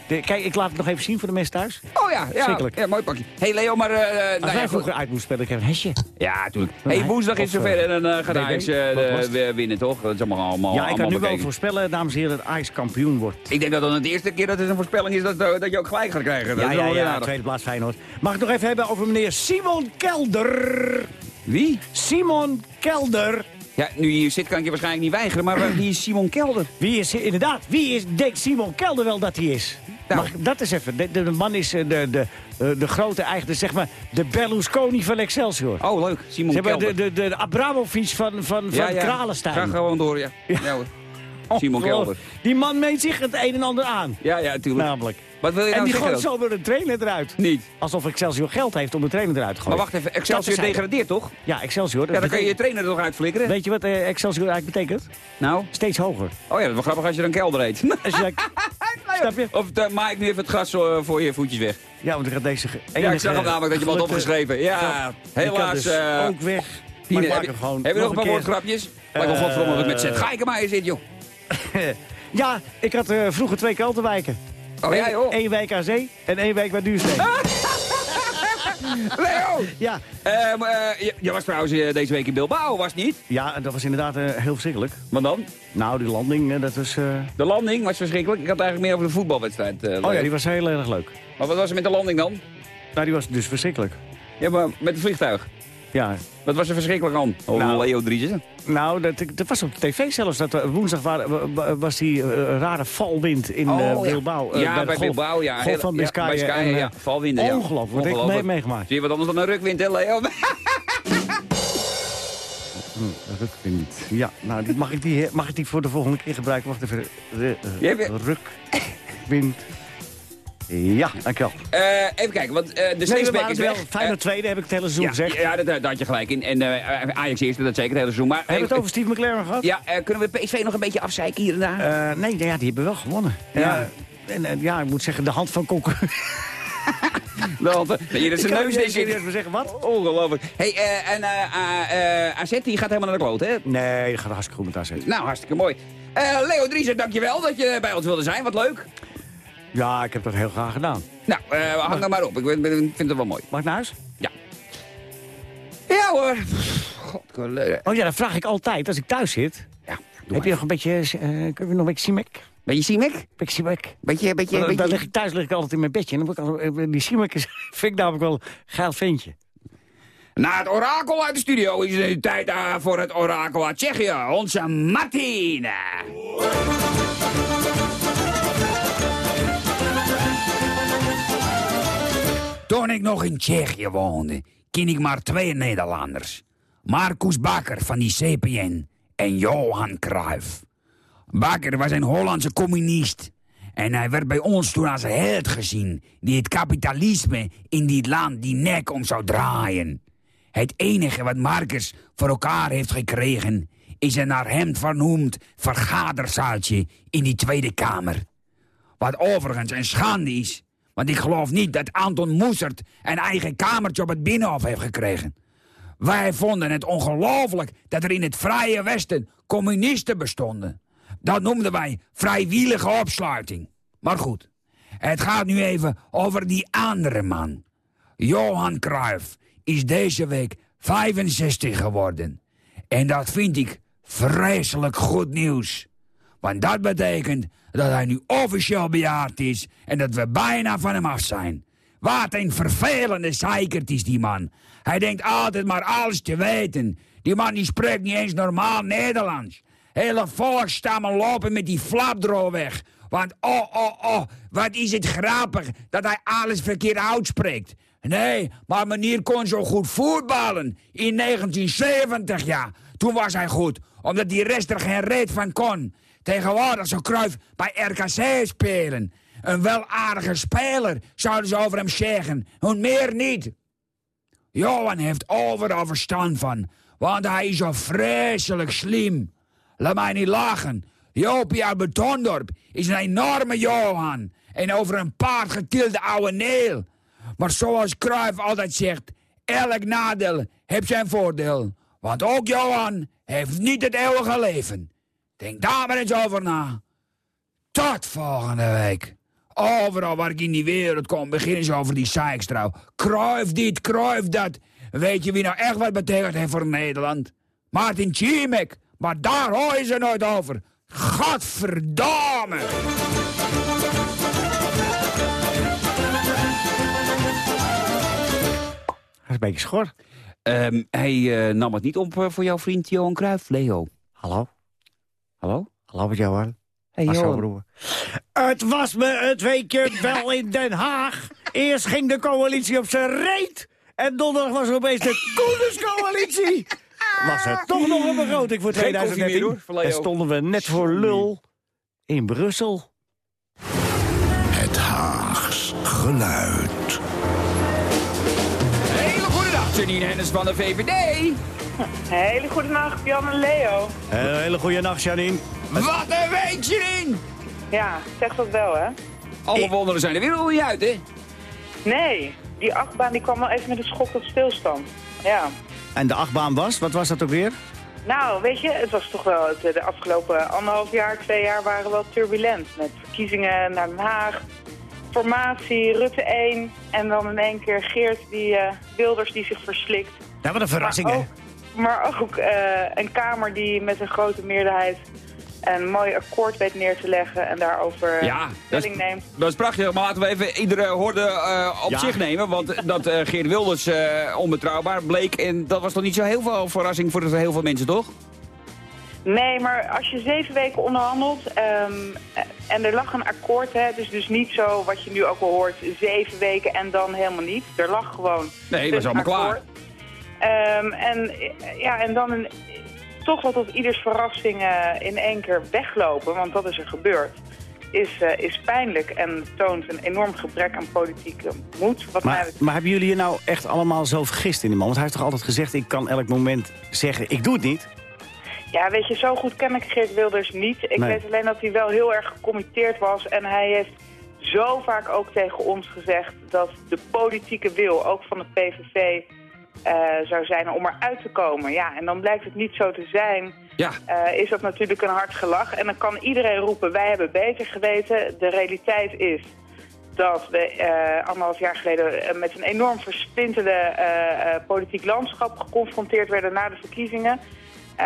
de- kijk, ik laat het nog even zien voor de mensen thuis. Oh ja, ja. Ja, mooi pakje. hey Leo, maar... eh Als nou wij vroeger uit moesten spelen, ik heb een hesje. Ja, natuurlijk. Hey, woensdag is zover en dan gaat? Ajax de- winnen, toch? Dat is allemaal allemaal ja, ik kan nu wel voorspellen, dames en heren, dat Ajax kampioen wordt. Ik denk dat dan het eerste keer dat het een voorspelling is dat, eh, dat je ook gelijk gaat krijgen. Ja, ja, ja, tweede plaats Feyenoord. Mag ik nog even hebben over meneer Simon Kelder? Wie? Simon Kelder. Ja, nu je hier zit kan ik je waarschijnlijk niet weigeren, maar wie is Simon Kelder? Wie is, inderdaad, wie is, denkt Simon Kelder wel dat hij is? Nou. Mag ik dat eens even? De, de, de man is eh, de, de, eh, de grote eigenaar, zeg maar, de Berlusconi van Excelsior. Oh, leuk. Simon Zeg maar, de, de, de Abramovic van, van, van Kralenstein. Ga gewoon door, ja. ja. hoor. Simon Kelder. Die man meent zich het een en ander aan. Ja, ja, natuurlijk. Namelijk. Wat wil je En nou die gooit zo door de trainer eruit. Niet. Alsof Excelsior geld heeft om de trainer eruit te Maar gooien. wacht even, Excelsior degradeert toch? Ja, Excelsior. Ja, dan kan je je trainer er toch uitflikkeren? Weet je wat eh, Excelsior eigenlijk betekent? Nou? Steeds hoger. Oh ja, dat is wel grappig als je dan Kelder heet. Als je, Snap je? Of uh, maak ik nu even het gras eh, voor je voetjes weg. ja, want ik had deze Ja, ik zag hem namelijk dat je gelukte- opgeschreven. Ja, helaas. dus ook weg. Maar heb, hem gewoon heb je nog een paar woordgrapjes? Maar ik wil Eh, godverdomme dat ik met Zet Geikemaier zit, joh. Ja, ik had vroeger twee Keltenwijken. Oh ja, joh. Eén wijk aan zee en één wijk bij Duursteen. Leo! Ja. Eh, maar, eh, je, je was trouwens eh, deze week in Bilbao, was het niet? ja, dat was inderdaad eh, heel verschrikkelijk. Want dan? Nou, die landing, dat was... De landing was verschrikkelijk. Ik had eigenlijk meer over de voetbalwedstrijd. Oh ja, die was heel erg leuk. Maar wat was er met de landing dan? Nou, die was dus verschrikkelijk. Ja, maar met het vliegtuig. Ja, Wat was er verschrikkelijk aan? Oh, Nou. Leo Driessen. nou, dat, dat was op tv zelfs. Dat, eh, woensdag wa- wa- wa- was die eh, rare valwind in Oh, eh, ja. Bilbao. ja, de bij golf- Bilbao, ja. Golf van ja, Biscayen. Biscayen, en, ja. Valwinden, ja. Ongelooflijk, wat heb ik mee meegemaakt. Zie je wat anders dan een rukwind, hè, Leo? Hm, rukwind. Ja, nou, die- mag, ik die, mag ik die voor de volgende keer gebruiken? Wacht even. Rukwind. Ja, dankjewel. Eh, even kijken, want eh, de Nee, we Sneesbeek waren is wel. Feyenoord Eh, tweede, heb ik het hele seizoen ja, gezegd. ja dat, daar had je gelijk in. En eh, Ajax eerste, dat zeker het hele seizoen. Maar Hebben we het over Steve McLaren gehad? Ja, kunnen we PSV nog een beetje afzeiken hier en daar? Eh, nee, nou ja, die hebben wel gewonnen. Ja. En, en ja, ik moet zeggen, de hand van concurrentie. Nee, dat is een Ik neus, denk serieus ik. maar zeggen, wat? Ongelooflijk. hey, eh, en eh, eh, AZ die gaat helemaal naar de kloot, hè? Nee, dat gaat hartstikke goed met AZ. Nou, hartstikke mooi. Eh, Leo Driessen, dankjewel dat je bij ons wilde zijn. Wat leuk. Ja, ik heb dat heel graag gedaan. Nou, eh, hang er maar op. Ik vind het wel mooi. Mag ik naar huis? Ja hoor. God, eh, Oh ja, dat vraag ik altijd als ik thuis zit. ja, Heb je nog een beetje, kun je nog een beetje? Ben je Siemek? Beetje Siemek? Beetje, beetje, Dan, dan beetje... lig ik thuis lig ik altijd in mijn bedje. En dan altijd, die Siemek is, vind ik namelijk wel een geil ventje. Na het orakel uit de studio is het nu tijd voor het orakel uit Tsjechië. Onze Martine. Toen ik nog in Tsjechië woonde, ken ik maar twee Nederlanders. Marcus Bakker van die CPN en Johan Cruijff. Bakker was een Hollandse communist. En hij werd bij ons toen als held gezien... die het kapitalisme in dit land die nek om zou draaien. Het enige wat Marcus voor elkaar heeft gekregen... is een naar hem vernoemd vergaderzaaltje in die Tweede Kamer. Wat overigens een schande is. Want ik geloof niet dat Anton Moesert een eigen kamertje op het Binnenhof heeft gekregen. Wij vonden het ongelooflijk dat er in het Vrije Westen communisten bestonden. Dat noemden wij vrijwillige opsluiting. Maar goed, het gaat nu even over die andere man. Johan Cruijff is deze week 65 geworden. En dat vind ik vreselijk goed nieuws. Want dat betekent dat hij nu officieel bejaard is en dat we bijna van hem af zijn. Wat een vervelende zeikert is die man. Hij denkt altijd maar alles te weten. Die man die spreekt niet eens normaal Nederlands. Hele volkstammen lopen met die flapdro weg. Want oh, oh, oh, wat is het grappig dat hij alles verkeerd uitspreekt. Nee, maar meneer kon zo goed voetballen. In 1970, ja. Toen was hij goed, omdat die rest er geen reet van kon. Tegenwoordig zou Cruijff bij RKC spelen. Een wel aardige speler, zouden ze over hem zeggen. En meer niet. Johan heeft overal verstand van, want hij is zo vreselijk slim. Laat mij niet lachen. Jopie uit Betondorp is een enorme Johan. En over een paard getilde oude neel. Maar zoals Cruijff altijd zegt, elk nadeel heeft zijn voordeel. Want ook Johan heeft niet het eeuwige leven. Denk daar maar eens over na. Tot volgende week. Overal waar ik in die wereld kom, beginnen ze over die Sijkstrouw. Kruif dit, kruif dat. Weet je wie nou echt wat betekent heeft voor Nederland? Martin Ciemek. Maar daar hoor je ze nooit over. Godverdamme! Hij is een beetje schor. Ehm, hij eh, nam het niet op eh, voor jouw vriend Johan Cruijff, Leo. Hallo? Hallo? Hallo met Johan. Hey, Johan. Broer. Het was me het weekje wel in Den Haag. Eerst ging de coalitie op zijn reet. En donderdag was er opeens de Koenderscoalitie. Was er toch nog een begroting voor Geen koffie 2013. meer, hoor, voor Leo. en stonden we net voor lul in Brussel. Het Haags geluid. Hele goede dag, Janine Hennis van de VVD. Hele goede nacht, Jan en Leo. Een hele goede nacht, Janine. Wat een week, Janine! Ja, zeg dat wel, hè? Alle wonderen zijn er weer nog niet uit, hè? Nee, die achtbaan die kwam wel even met een schok tot stilstand. Ja. En de achtbaan was, wat was dat ook weer? Nou, weet je, het was toch wel... het- De afgelopen anderhalf jaar, twee jaar waren wel turbulent. Met verkiezingen naar Den Haag, formatie, Rutte 1... en dan in één keer Geert die, eh, Wilders die zich verslikt. Ja, wat een verrassing, maar hè? Maar ook eh, een Kamer die met een grote meerderheid... een mooi akkoord weet neer te leggen en daarover Ja, dat is, stelling neemt. dat is prachtig. Maar laten we even iedere horde eh, op Ja. zich nemen. Want dat eh, Geert Wilders eh, onbetrouwbaar bleek... en dat was toch niet zo heel veel verrassing voor heel veel mensen, toch? Nee, maar als je zeven weken onderhandelt ehm, en er lag een akkoord, hè, het is dus niet zo wat je nu ook al hoort, zeven weken en dan helemaal niet. Er lag gewoon Nee, het was een allemaal klaar. Ehm, en, ja, en dan een, toch wel tot ieders verrassing in één keer weglopen, want dat is er gebeurd. Is, eh, is pijnlijk en toont een enorm gebrek aan politieke moed. Wat Maar, maar hebben jullie je nou echt allemaal zo vergist in die man? Want hij heeft toch altijd gezegd, ik kan elk moment zeggen, ik doe het niet? Ja, weet je, zo goed ken ik Geert Wilders niet. Ik Nee. weet alleen dat hij wel heel erg gecommitteerd was. En hij heeft zo vaak ook tegen ons gezegd dat de politieke wil, ook van de PVV, eh, zou zijn om eruit te komen. Ja, en dan blijkt het niet zo te zijn. Ja. Eh, is dat natuurlijk een hard gelach. En dan kan iedereen roepen, wij hebben beter geweten. De realiteit is dat we eh, anderhalf jaar geleden met een enorm versplinterde politiek landschap geconfronteerd werden na de verkiezingen. Eh,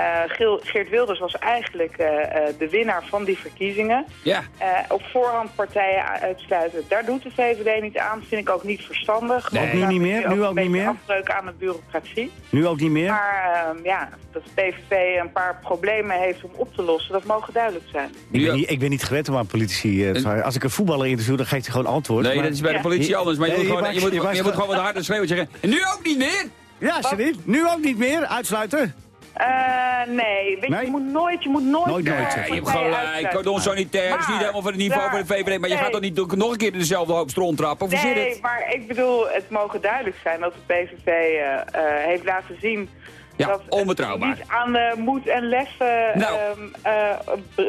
Geert Wilders was eigenlijk eh, eh, de winnaar van die verkiezingen. Ja. Eh, op voorhand partijen uitsluiten, daar doet de VVD niet aan. Dat vind ik ook niet verstandig. Ook nu Want niet meer? Nu ook niet meer? afbreuk aan de bureaucratie. Nu ook niet meer? Maar ehm, ja, dat de PVV een paar problemen heeft om op te lossen, dat mogen duidelijk zijn. Ik, ben niet, ik ben niet gewend om aan politici eh. Als ik een voetballer interview, dan geeft hij gewoon antwoord. Nee, maar- dat is bij de Ja. politie anders. Maar je Nee, moet gewoon, je moet, je gewoon- wat harder schreeuwen zeggen. En nu ook niet meer? Ja, Janine, nu ook niet meer. Uitsluiten. Eh, nee, weet je, Nee? je moet nooit, je moet nooit... Nooit, nooit, eh, Ja, je hebt gelijk. Cordon sanitair is niet Maar, helemaal van het niveau van de VVD. Maar je gaat toch niet nog een keer in dezelfde hoop stront trappen? Of hoe zit Nee, het? maar ik bedoel, het mogen duidelijk zijn dat de PVV eh, eh, heeft laten zien... Ja, dat onbetrouwbaar. niet aan de moed en lef eh, Nou, ehm, eh, eh,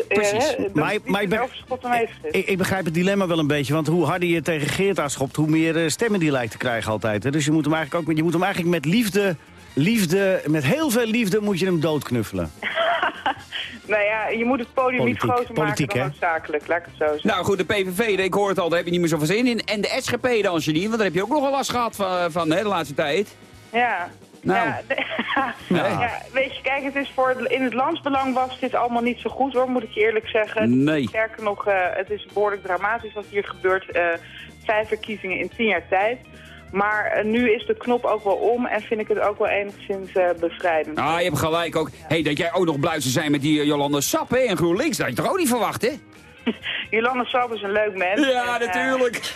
precies. Maar- maar ik ben-. Ik, ik begrijp het dilemma wel een beetje, want hoe harder je tegen Geert aanschopt... hoe meer stemmen die lijkt te krijgen altijd. Hè. Dus je moet hem eigenlijk ook je moet hem eigenlijk met liefde, liefde, met heel veel liefde moet je hem doodknuffelen. Nou ja, je moet het podium Politiek. niet groter Politiek, maken dan hè? noodzakelijk, laat ik het zo zeggen. Nou goed, de PVV, ik hoor het al, daar heb je niet meer zoveel zin in. En de SGP dan, Janine, want daar heb je ook nogal last gehad van, van hè, de laatste tijd. Ja. Nou. Ja, de- ja, weet je, kijk, het is voor het, in het landsbelang was dit allemaal niet zo goed hoor, moet ik je eerlijk zeggen. Nee. Sterker nog, eh, het is behoorlijk dramatisch wat hier gebeurt. eh, vijf verkiezingen in tien jaar tijd. Maar eh, nu is de knop ook wel om en vind ik het ook wel enigszins eh, bevrijdend. Ah, je hebt gelijk ook. hey, dat jij ook nog blij zou zijn met die eh, Jolanda Sap hè, en GroenLinks. Dat had je toch ook niet verwacht, hè? Jolanda Sap is een leuk mens. Ja, En, natuurlijk.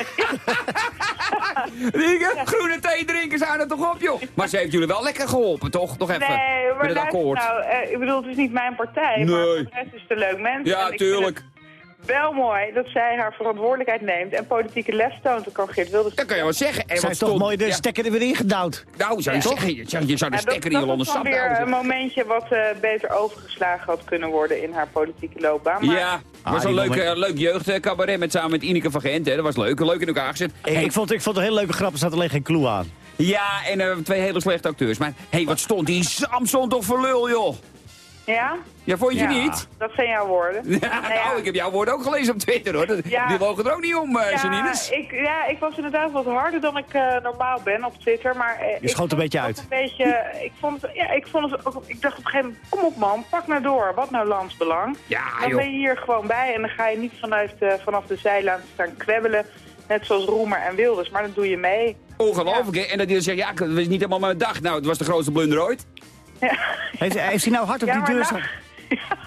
Die groene thee drinken zijn er toch op, joh. Maar ze heeft jullie wel lekker geholpen, toch? Nog even. Nee, maar met het luister akkoord. nou, eh, ik bedoel, het is niet mijn partij, maar Nee. voor de rest is het een leuk mens. ja, tuurlijk. Het Wel mooi dat zij haar verantwoordelijkheid neemt en politieke lef toont. Kan Geert Wilders... Dat kan je wel zeggen. En Zij is toch stond- mooi de ja, stekker er weer ingedouwd. Nou, zou je Ja. zeggen, je zou, je zou de Ja, dat, stekker in dat Jolanda is dan Sap weer een momentje wat eh, beter overgeslagen had kunnen worden in haar politieke loopbaan. Maar Ja, het was Ah, een die leuk, moment- leuk jeugdcabaret met samen met Ineke van Gent. Hè. Dat was leuk, leuk in elkaar gezet. Ik, ik, vond, ik vond het een hele leuke grap, er zat alleen geen clue aan. Ja, en eh, twee hele slechte acteurs. Maar hé, hey, wat stond die Samson toch voor lul, joh? Ja? Ja, vond je Ja, niet? Dat zijn jouw woorden. Ja, Nou ja. nou, ik heb jouw woorden ook gelezen op Twitter, hoor. Die wogen er ook niet om, eh Ja, Janines. ik, ja, ik was inderdaad wat harder dan ik eh, normaal ben op Twitter. Maar, eh, ik schoot een beetje uit. Een beetje, ik, vond het, ja, ik, vond het ook, ik dacht op een gegeven moment, kom op man, pak nou door. Wat nou landsbelang? Ja, dan joh. ben je hier gewoon bij en dan ga je niet vanuit, eh, vanaf de zijlijn staan kwebbelen. Net zoals Roemer en Wilders, maar dat doe je mee. Ongelooflijk, hè? En dat dan zegt, ja, het was niet helemaal mijn dag. Nou, het was de grootste blunder ooit. Heeft, heeft hij nou hard op Ja, die deur staan?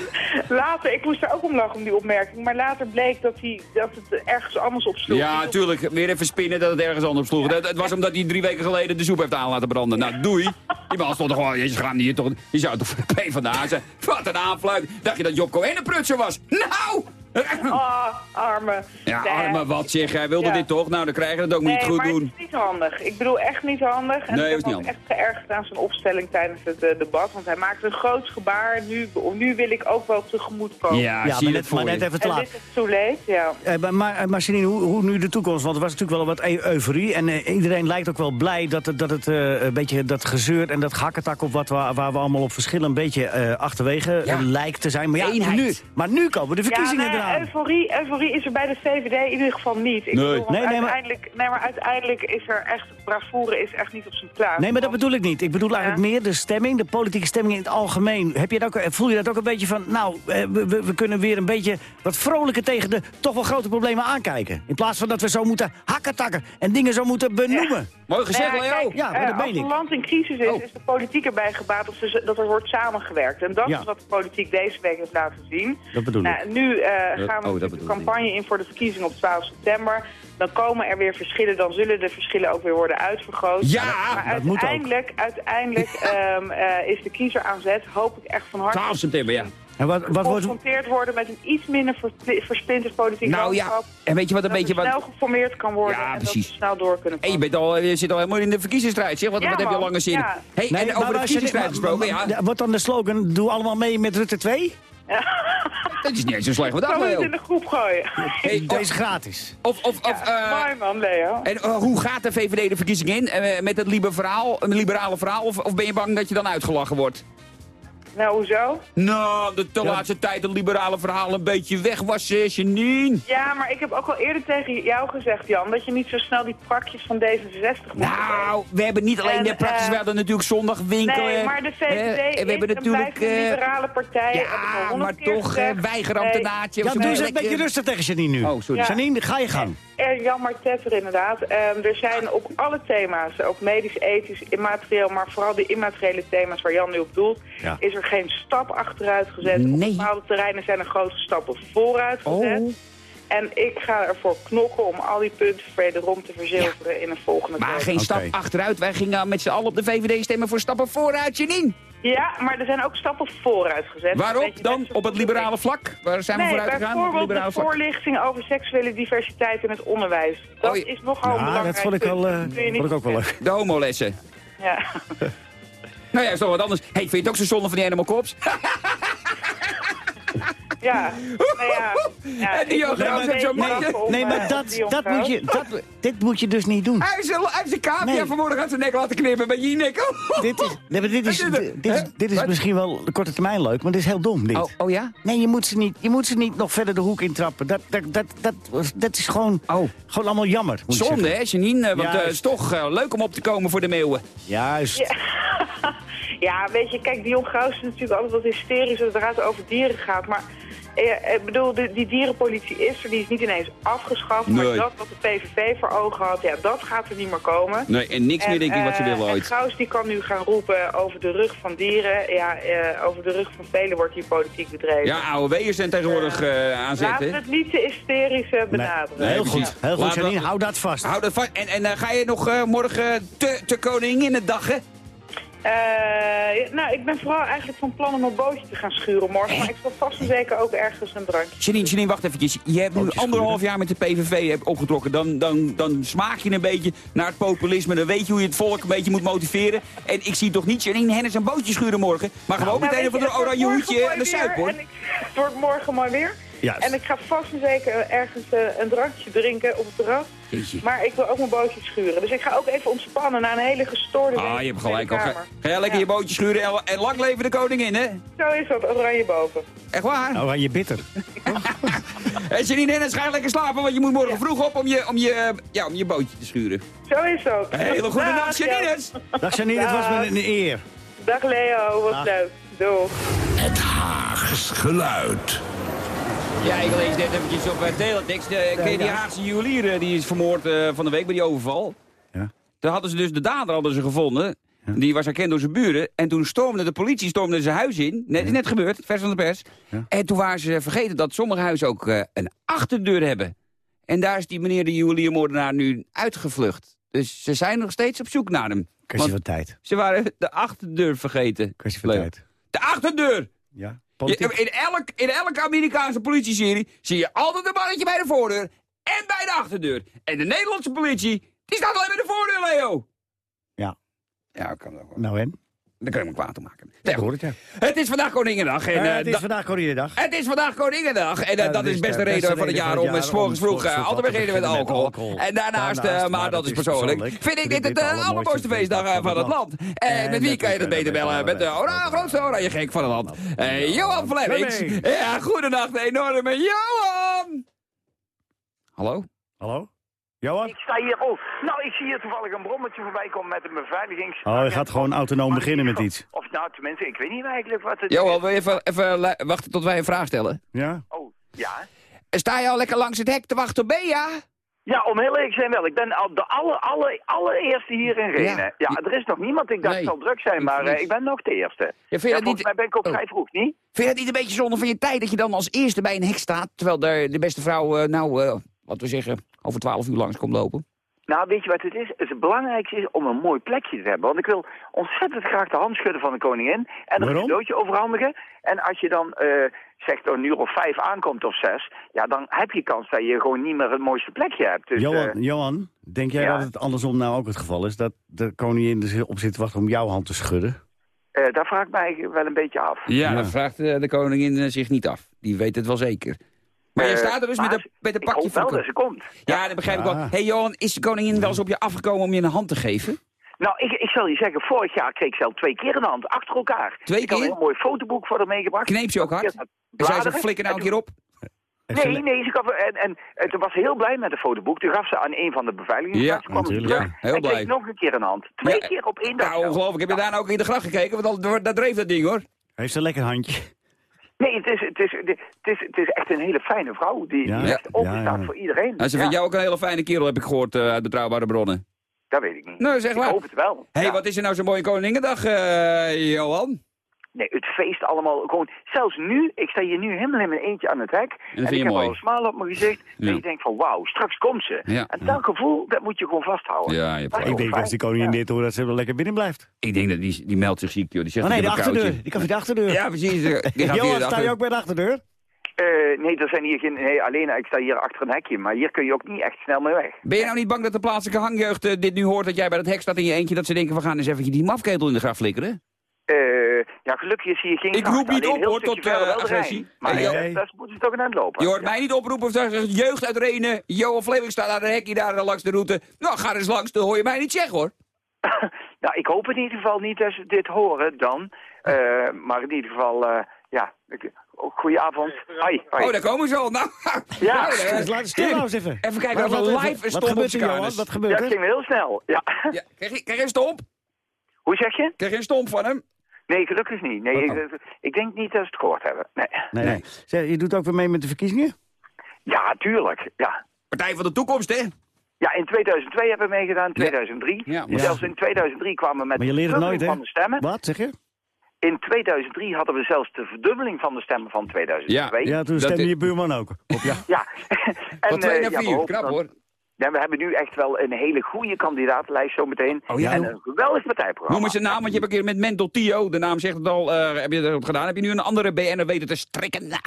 Later, ik moest er ook om lachen om die opmerking, maar later bleek dat, hij, dat het ergens anders op sloeg. Ja, tuurlijk. Weer even spinnen dat het ergens anders sloeg. Het, het was omdat hij drie weken geleden de soep heeft aan laten branden. Nou, doei. Die man stond toch gewoon, je, gaan hier toch, je zou toch voor de PvdA zijn. Wat een aanfluit. Dacht je dat Job Cohen een prutser was? Nou! Ah, arme. Ja, arme wat zeg. Hij wilde Ja. dit toch? Nou, dan krijgen we het ook niet Nee, goed maar doen. het is niet handig. Ik bedoel, echt niet handig. En Nee, ik het is heb me echt geërgerd aan zijn opstelling tijdens het eh, debat. Want hij maakte een groot gebaar. Nu, nu wil ik ook wel tegemoet komen. Ja, Ja, zie maar net, maar even te En laat. dit is too late, ja. Eh, maar- maar, maar Janine, hoe, hoe nu de toekomst? Want er was natuurlijk wel wat eu- euforie. En eh, iedereen lijkt ook wel blij dat het, dat het eh, een beetje dat gezeur en dat hakketak op wat waar we allemaal op verschillen een beetje eh, achterwege Ja. eh, lijkt te zijn. Maar ja, Eenheid. nu, maar nu komen de verkiezingen ja, euforie, euforie is er bij de VVD in ieder geval niet. Ik Nee. bedoel, Nee, nee, maar- uiteindelijk, nee, maar uiteindelijk is er echt, bravoure is echt niet op zijn plaats. Nee, maar dat bedoel ik niet. Ik bedoel eigenlijk meer de stemming, de politieke stemming in het algemeen. Heb je dat ook, voel je dat ook een beetje van, nou, eh, we, we- we kunnen weer een beetje wat vrolijker tegen de toch wel grote problemen aankijken. In plaats van dat we zo moeten hakketakken en dingen zo moeten benoemen. Mooi gezegd, Nou ja, Leo. kijk, Ja, maar eh, dat als ik. een land in crisis is, Oh. is de politiek erbij gebaat dat, er wordt samengewerkt. En dat Ja. is wat de politiek deze week heeft laten zien. Dat bedoel ik. Nou, nu eh, gaan we oh, de ik. campagne in voor de verkiezingen op 12 september. Dan komen er weer verschillen, dan zullen de verschillen ook weer worden uitvergroot. Ja, maar dat moet ook. uiteindelijk, uiteindelijk ehm, eh, is de kiezer aan zet, hoop ik echt van harte. 12 september, ja. En wat, wat wordt, geconfronteerd worden met een iets minder verspli- versplinterd politiek Nou ja, en weet je wat een dat beetje er snel wat... geformeerd kan worden Ja, en precies. dat we snel door kunnen En je, komen. bent al, je zit al helemaal in de verkiezingsstrijd. Zeg, wat, Ja, wat heb je lange zin. Ja. Hey, Nee, en over de verkiezingsstrijd gesproken, ja. Wordt dan de slogan, doe allemaal mee met Rutte 2? Dat is niet eens zo slecht. Wat het Leo? in de groep gooien? Hey, Deze is gratis. of, of, of, eh, Mooi man, Leo. en eh, hoe gaat de VVD de verkiezing in? Eh, met het liber verhaal, een liberale verhaal? Of, of ben je bang dat je dan uitgelachen wordt? Nou, hoezo? Nou, de te laatste tijd het liberale verhaal een beetje weg was, eh, Janine. Ja, maar ik heb ook al eerder tegen jou gezegd, Jan, dat je niet zo snel die prakjes van D66 moet Nou, we hebben niet alleen En, de eh, we hadden natuurlijk zondag winkelen. Nee, maar de VVD eh, en is we hebben en natuurlijk... een eh, liberale partij. ja, maar toch, eh, gezegd. weigerambtenaartje. Ja, doe eens een beetje rustig tegen Janine nu. Oh, sorry. Ja. Janine, ga je gang. Er, Jan Martetter inderdaad. Ehm, er zijn op alle thema's, ook medisch, ethisch, immaterieel, maar vooral de immateriële thema's waar Jan nu op doelt, Ja. is er geen stap achteruit gezet. Nee. Op bepaalde terreinen zijn er grote stappen vooruit gezet. Oh. En ik ga ervoor knokken om al die punten wederom te verzilveren in een volgende Maar tijd. geen stap achteruit. Wij gingen met z'n allen op de VVD stemmen voor stappen vooruit, Janine. Ja, maar er zijn ook stappen vooruit gezet. Waarop dan? Op het liberale vlak? Waar zijn we Nee, vooruit gegaan? Op het bijvoorbeeld de vlak? voorlichting over seksuele diversiteit in het onderwijs. Dat Oh, is nogal Ja, belangrijk dat vond ik, wel, eh. Kun je niet vond ik ook wel leuk. De homolessen. Ja. Nou ja, is toch wat anders. Hey, vind je het ook zo zonde van die Animal Corps? Ja, nou ja. ja En die Graus een heeft zo'n Nee, eh, maar dat, dat moet je, dat, dit moet je dus niet doen. Hij heeft zijn, zijn kaapje Nee. vanmorgen uit zijn nek laten knippen bij je nek. Dit is, nee, maar dit is, dit is, dit is misschien wel de korte termijn leuk, maar dit is heel dom, dit. Oh, oh ja? Nee, je moet, ze niet, je moet ze niet nog verder de hoek intrappen. Dat, dat, dat, dat, dat is gewoon, Oh. gewoon allemaal jammer. Zonde, hè, Janine? Want eh, het Juist. is toch eh, leuk om op te komen voor de meeuwen. Juist. Ja, weet je, kijk, Dion Graus is natuurlijk altijd wat hysterisch zodra het over dieren gaat. Maar eh, ik bedoel, de, die dierenpolitie is er, die is niet ineens afgeschaft. Nee. Maar dat wat de PVV voor ogen had, ja, dat gaat er niet meer komen. Nee, en niks meer denk ik wat ze eh, En ooit. Graus die kan nu gaan roepen over de rug van dieren. Ja, eh, over de rug van velen wordt hier politiek bedreven. Ja, AOW'ers zijn tegenwoordig eh aan Laten we het niet te hysterisch benaderen. Nee, heel goed, heel goed, Janine. Hou dat vast. Hou dat vast. En, en ga je nog eh, morgen te, te koning in het dag, Eh, nou, ik ben vooral eigenlijk van plan om een bootje te gaan schuren morgen. Maar ik zal vast en zeker ook ergens een drankje. Janine, Janine, wacht eventjes. Je hebt nu anderhalf jaar met de PVV hebt opgetrokken. Dan, dan, dan smaak je een beetje naar het populisme. Dan weet je hoe je het volk een beetje moet motiveren. En ik zie toch niet Janine Hennis een bootje schuren morgen. Maar gewoon Nou, meteen even je, een het oranje hoedje en de suip, hoor. en ik- Het wordt morgen mooi weer. Juist. En ik ga vast en zeker ergens eh, een drankje drinken op het terras. Maar ik wil ook mijn bootje schuren. Dus ik ga ook even ontspannen na een hele gestoorde week Ah, je hebt gelijk al. Ga, Kamer. ga jij lekker Ja. je bootje schuren en, en lang leven de koningin, hè? Zo is dat, oranje boven. Echt waar? Nou, je bitter. En Janine Hennis, ga je lekker slapen, want je moet morgen vroeg op om je, om je, eh, ja, om je bootje te schuren. Zo is dat. Hele goede Dag, nacht, Janine. Dag Janine, het was me een eer. Dag Leo, wat Dag. leuk. Doeg. Het Haags geluid. Ja, ik lees net eventjes op uh, Teletext. Ken je die Haagse juwelier eh, die is vermoord eh, van de week bij die overval? Ja. Daar hadden ze dus de dader hadden ze gevonden. Die was herkend door zijn buren. En toen stormde de politie stormde zijn huis in. Net is net gebeurd, vers van de pers. Ja. En toen waren ze vergeten dat sommige huizen ook eh, een achterdeur hebben. En daar is die meneer de juweliermoordenaar nu uitgevlucht. Dus ze zijn nog steeds op zoek naar hem. Kwestie van tijd. ze waren de achterdeur vergeten. Kwestie van tijd. De achterdeur! Ja, politiek. in, elk, in elke Amerikaanse politieserie zie je altijd een mannetje bij de voordeur en bij de achterdeur. En de Nederlandse politie, die staat alleen bij de voordeur, Leo. Ja. Ja, kan dat wel. Nou en? Daar kan je me kwaad om maken. Het, ja. Het is vandaag Koningendag. En, Eh, eh, het is da- vandaag Koreadag. het is vandaag Koningendag. En eh, dat is best de de reden beste van het reden jaar van om het eens jaar om volgens vroeg eh, al te beginnen met alcohol. En daarnaast, eh, Daarnaast, maar dat is persoonlijk, vind ik dit het eh, allermooiste feestdag eh, van het land. En met wie kan je het beter bellen? Met de grootste oranje gek van het land. Eh, Johan Flemings. Flemings. Ja, goedenacht, enorme Johan. Hallo? Hallo? Johan? Ik sta hier, oh, nou, ik zie hier toevallig een brommetje voorbij komen met een beveiligings... Oh, je gaat gewoon autonoom beginnen met iets. Of nou, tenminste, ik weet niet eigenlijk wat het Johan, is. wil je even, even wachten tot wij een vraag stellen? Ja? Oh, ja. Sta je al lekker langs het hek te wachten op Bea? Ja, om heel eerlijk te zijn wel. Ik ben al de aller, aller, allereerste hier in Renen. Ja. er is nog niemand. Ik dacht Nee. het zal druk zijn, maar eh, ik ben nog de eerste. Ja, vind je Ja, dat niet... mij ben ik ook Oh. vrij vroeg, niet? Vind je het niet een beetje zonde van je tijd dat je dan als eerste bij een hek staat... terwijl de, de beste vrouw, eh, nou, eh, laten we zeggen, over twaalf uur langs komt lopen? Nou, weet je wat het is? Het belangrijkste is om een mooi plekje te hebben. Want ik wil ontzettend graag de hand schudden van de koningin. En een cadeautje overhandigen. En als je dan eh, zegt een uur of vijf aankomt of zes... ja, dan heb je kans dat je gewoon niet meer het mooiste plekje hebt. Dus, Johan, eh, Johan, denk jij ja. dat het andersom nou ook het geval is? Dat de koningin er op zit te wachten om jouw hand te schudden? Eh, daar vraag ik mij wel een beetje af. Ja, Ja. dat vraagt de koningin zich niet af. Die weet het wel zeker. Maar je Eh, staat er dus met een, met een Ik pakje hoop wel voor dat de ze komt. Ja, dat begrijp ik wel. hey Johan, is de koningin wel eens op je afgekomen om je een hand te geven? Nou, ik, ik zal je zeggen, vorig jaar kreeg ik zelf twee keer een hand, achter elkaar. Twee ik had keer? een heel mooi fotoboek voor haar meegebracht. Kneep ze ook hard? En zei ze, flikker nou een En keer op. Nee, nee, ze gaf, en, en, en toen was ze heel blij met het fotoboek. Toen gaf ze aan een van de beveiligingen. Ja, Ze kwam natuurlijk. terug Ja, heel en kreeg blij. nog een keer een hand. Twee Ja, keer op één dag. Nou, ongelooflijk. Heb je daarna ook in de gracht gekeken? Want dat, dat dreef dat ding, hoor. Heeft ze een lekker handje. Nee, het is, het, is, het, is, het is echt een hele fijne vrouw. Die, Ja. die echt open Ja, voor iedereen. Nou, ze Ja, vindt jou ook een hele fijne kerel, heb ik gehoord eh, uit betrouwbare bronnen. Dat weet ik niet. Nou, zeg ik maar. hoop het wel. Hé, hey, Ja. wat is er nou zo'n mooie Koningendag, eh, Johan? Nee, het feest allemaal gewoon. Zelfs nu, ik sta hier nu helemaal in mijn eentje aan het hek. En je ik heb mooi. al een smaal op mijn gezicht. Ja. En je denkt van wauw, straks komt ze. Ja. En dat gevoel, dat moet je gewoon vasthouden. Ja, je. Ik denk dat als die koningin dit hoort, dat ze wel lekker binnen blijft. Ik denk dat die, die meldt zich ziek, joh. Die zegt Oh nee, ik de achterdeur. Die kan via de achterdeur. Ja, precies. Die gaat Johan, sta je ook bij de achterdeur? Eh, nee, er zijn hier geen. Nee, alleen ik sta hier achter een hekje. Maar hier kun je ook niet echt snel mee weg. Ben je nou niet bang dat de plaatselijke hangjeugd eh, dit nu hoort dat jij bij dat hek staat in je eentje, dat ze denken we gaan eens even die mafketel in de graf flikkeren? Eh, ja, gelukkig is hier geen. Ik roep niet op, hoor, tot, eh, Rijn. agressie. Maar Nee, ja, nee. dat moeten ze toch een eind lopen. Je hoort Ja. mij niet oproepen of zeggen jeugd uit Renen, Johan Fleming staat aan een hekje daar eh, langs de route. Nou, ga er eens langs, dan hoor je mij niet zeggen hoor. nou, ik hoop in ieder geval niet dat ze dit horen dan. Eh, maar in ieder geval, eh, ja. Goedenavond. Hoi, hoi. Oh, daar komen ze al. Nou, Ja. eh, Dus laat stil nou eens even. Even kijken of Wat- we wat- live een Wat stomp op gebeurt er, Johan? Wat Ja, er? ging heel snel. Ja. Ja, krijg, je, krijg je een stomp? Hoe zeg je? Krijg je een stomp van hem? Nee, gelukkig niet. Nee, Oh. ik, ik denk niet dat ze het gehoord hebben. Nee. Nee, nee. Zeg, je doet ook weer mee met de verkiezingen? Ja, tuurlijk. Ja. Partij van de toekomst, hè? Ja, in 2002 hebben we meegedaan, 2003. Ja, En Zelfs in 2003 kwamen we met Maar je de leert het nooit, hè? van de stemmen. Wat, zeg je? In 2003 hadden we zelfs de verdubbeling van de stemmen van 2002. Ja, toen Dat stemde je buurman ook op, ja. Ja. en, Van 2 eh, naar ja, we 4, hopen knap dat- hoor. Ja, we hebben nu echt wel een hele goede kandidatenlijst zometeen. Oh, ja? En een geweldig partijprogramma. Noem eens een naam, want je hebt een keer met Mental Tio, de naam zegt het al, eh, heb je dat gedaan. Heb je nu een andere BN'er weten te strikken? Nou,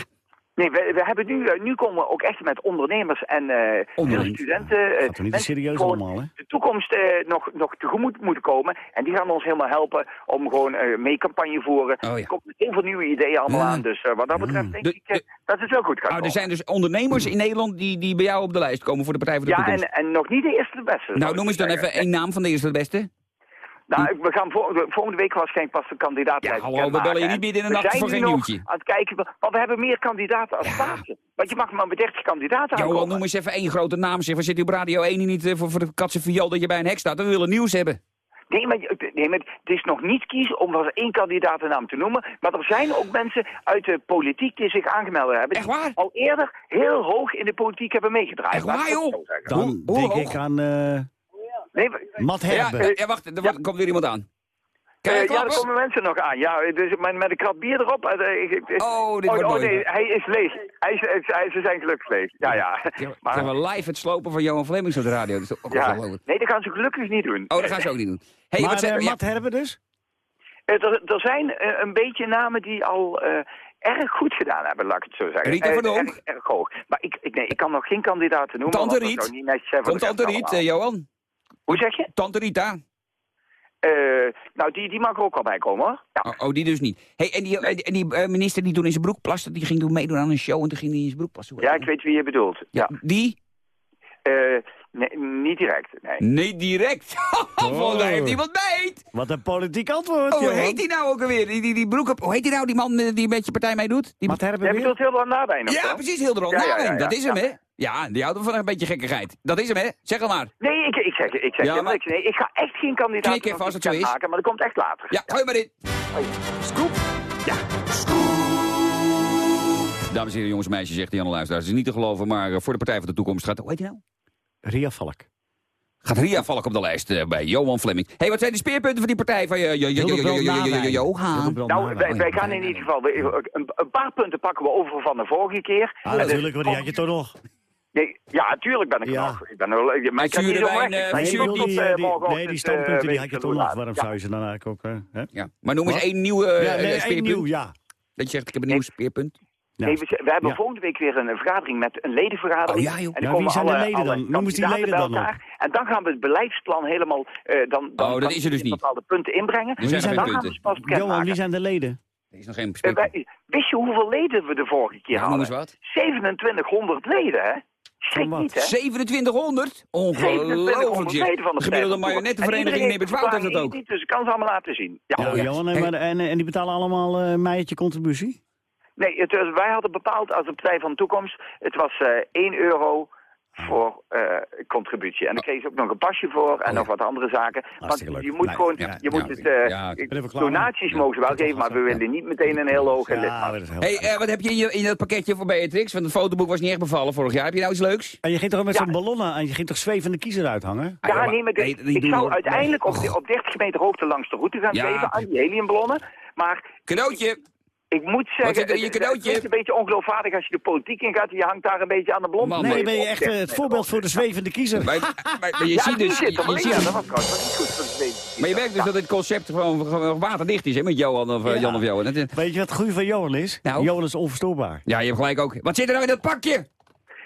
Nee, we, we hebben nu, eh, nu komen we ook echt met ondernemers en eh Ondernemers. studenten. eh, Gaat toch niet serieus allemaal, hè? De toekomst eh, nog, nog tegemoet moeten komen. En die gaan ons helemaal helpen om gewoon eh, mee campagne voeren. Oh, ja. Er komt heel veel nieuwe ideeën allemaal Ja. aan. Dus eh, wat dat betreft denk De- ik eh, dat het wel goed gaat nou, er komen. zijn dus ondernemers in Nederland die, die bij jou op de lijst komen voor de Partij voor de Ja, Toekomst. en, en nog niet de eerste de beste. nou, noem eens dan zeggen. even één naam van de eerste de beste. Nou, we gaan volgende week waarschijnlijk pas de kandidaatlijst Ja, hallo, we bellen je niet midden in de nacht voor geen nog nieuwtje. aan het kijken, want we hebben meer kandidaten als plaatsen. Want je mag maar met 30 kandidaten Johan, aankomen. noem eens even één grote naam. Zeg, we zitten op Radio 1 hier niet eh, voor, voor de katse viool dat je bij een hek staat. We willen nieuws hebben. Nee maar, nee, maar het is nog niet kiezen om als één kandidatennaam te noemen. Maar er zijn ook mensen uit de politiek die zich aangemeld hebben. Echt die waar? al eerder heel hoog in de politiek hebben meegedraaid. Echt waar, joh? Dan Hoe- hoe denk hoog? ik aan eh Nee, maar- Matt Ja, Herben. ja, ja, wacht, er wordt- komt weer iemand aan. Kan je Eh, ja, er komen mensen nog aan. Ja, dus met, met een krat bier erop. eh, ik- ik- Oh, dit oh, wordt oh, mooi. nee, hij is leeg. Hij is, hij is, ze zijn gelukkig leeg. Ja, ja. Gaan Maar, we live het slopen van Johan Flemings op de radio? Dat is toch ook ja. ongelooflijk. Nee, dat gaan ze gelukkig niet doen. Oh, dat gaan ze ook niet doen. Hey, maar wat zeg, eh, ja, Matt Herben dus? Eh, Er, er zijn eh, een beetje namen die al eh, erg goed gedaan hebben, laat ik het zo zeggen. Rita Eh, van Donk? Erg, erg hoog. Maar ik, ik, nee, ik kan nog geen kandidaten noemen. Tante Riet? niet zijn Komt Tante Riet, eh, Johan? Hoe zeg je? Tante Rita? Eh, nou, die, die mag er ook al bij komen, hoor. Ja. Oh, oh, die dus niet. Hey, en die, en die eh, minister die toen in zijn broek plaste, die ging toen meedoen aan een show en toen ging hij in zijn broek plassen. ja, ik weet wie je bedoelt. Ja. Die? Eh, nee, niet direct, nee. Nee, direct. Oh. Daar heeft iemand meet. Wat een politiek antwoord, Oh, hoe Johan. heet die nou ook alweer? Die, die, die broek op, hoe heet die nou, die man die met je partij meedoet? Die... Herben Jij bedoelt heel wat nabij nog, Ja, toch? precies, Hilderon. Ja, ja, ja, ja. dat is hem, hè? Ja, die houdt van een beetje gekkigheid. Dat is hem, hè? Zeg het maar. Nee, ik, ik zeg, ik zeg Ja, helemaal maar- niks. Nee, ik ga echt geen kandidaat Knik even als het zo is. maken, maar dat komt echt later. Ja, gooi maar in. Scoop. Ja. Dames en heren, jongens en meisjes, zegt Jan Luisteraar. Het is niet te geloven, maar eh, voor de Partij voor de Toekomst gaat... Hoe heet die nou? Ria Valk. Gaat Ria Valk op de lijst eh, bij Johan Fleming. hey, wat zijn de speerpunten van die partij van je, je, je, je, je, je, je, je, je. Johan? Nou, wij, wij gaan in ieder geval... we- Een, een paar punten pakken we over van de vorige keer. Ah, natuurlijk, want die had je toch nog. Nee, ja, tuurlijk ben ik er Ja. nog. Ik ben er, ik, maar ik heb zure niet wijn, eh, die- die, eh, die- nee, die standpunten eh, die had je toch nog. Waarom Ja. zou je ze dan eigenlijk ook... eh, hè? Ja. Maar noem eens één nieuwe eh, ja, nee, eh, één speerpunt. nieuw, ja. Dat je zegt, ik heb een nieuw speerpunt. Ja. Nee, we, we hebben Ja. volgende week weer een, eh, vergadering met een ledenvergadering. Oh, ja, joh. En Ja, dan wie komen zijn de alle, leden alle dan? Noem eens die leden bij dan. En dan gaan we het beleidsplan helemaal... eh, dan, dan Oh, dat kan is er dus je niet. bepaalde punten inbrengen. Er zijn en dan gaan we pas. Johan, wie zijn de leden? Er is nog geen Eh, bespreking. wij- wist je hoeveel leden we de vorige keer Ja, noem eens hadden? wat. 2700 leden, hè? Schrik niet, hè? 2700? 2700 Ongelooflijk. de De gemiddelde marionettenvereniging neemt het fout heeft dat ook. Niet, dus ik kan ze allemaal laten zien. Ja. Ja. Johan, en, en, en die betalen allemaal eh meiertje contributie? Nee, het, was- wij hadden bepaald als de Partij van de Toekomst... het was eh 1 euro voor eh, contributie. En dan kreeg je ook nog een pasje voor en Oh, nog wat andere zaken. Want leuk. je moet Nee, gewoon, ja, je ja, moet het, eh, ja, donaties mogen we wel geven, maar we willen niet meteen een heel hoge lidmaat. Hey, eh, wat heb je in, je in dat pakketje voor Beatrix? Want het fotoboek was niet echt bevallen vorig jaar. Heb je nou iets leuks? En je ging toch met Ja. zo'n ballon aan, en je ging toch zwevende kiezer uithangen? Ah, Ja, nee, maar de- nee, die ik zou uiteindelijk op, op 30 meter hoogte langs de route gaan Ja. geven aan die heliumballonnen. Maar Cadeautje. Ik moet zeggen, je het- het cadeautje? is een beetje ongeloofwaardig als je de politiek in gaat en je hangt daar een beetje aan de. Man, Nee, nee, ben je echt eh, het voorbeeld voor de zwevende kiezer. Maar, maar, maar je Ja, ziet dus... Je, je in, ja, ziet, dat was trouwens wel niet goed voor de tweede. maar je merkt dus dat het concept gewoon, gewoon waterdicht is, hè? Met Johan of eh, Ja. Jan of Johan. Weet je wat het goede van Johan is? Nou? Johan is onverstoorbaar. Ja, je hebt gelijk ook. Wat zit er nou in dat pakje?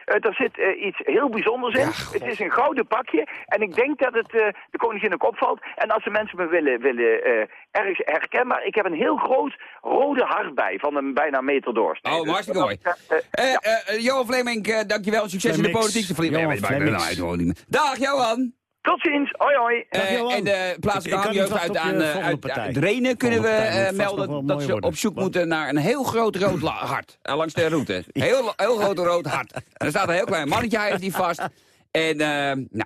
Eh, er zit eh, iets heel bijzonders in. het is een gouden pakje. En ik denk dat het eh, de koningin ook opvalt. En als de mensen me willen, willen eh, ergens herkenbaar... Ik heb een heel groot rode hart bij, van een bijna meter doorsnee. Oh, Dus hartstikke mooi. eh, Eh, eh, eh, Johan Fleming, eh, dankjewel. Succes in de politiek. Johan maar niet meer. Dag, Johan. Tot ziens. Hoi, hoi. Eh, en de plaatselijke wachten uit, aan, eh, uit, Renen kunnen we eh, melden dat ze worden. op zoek Wat? moeten naar een heel groot rood hart. langs de route. Heel, heel groot rood hart. En er staat een heel klein mannetje, hij heeft die vast. En, nou,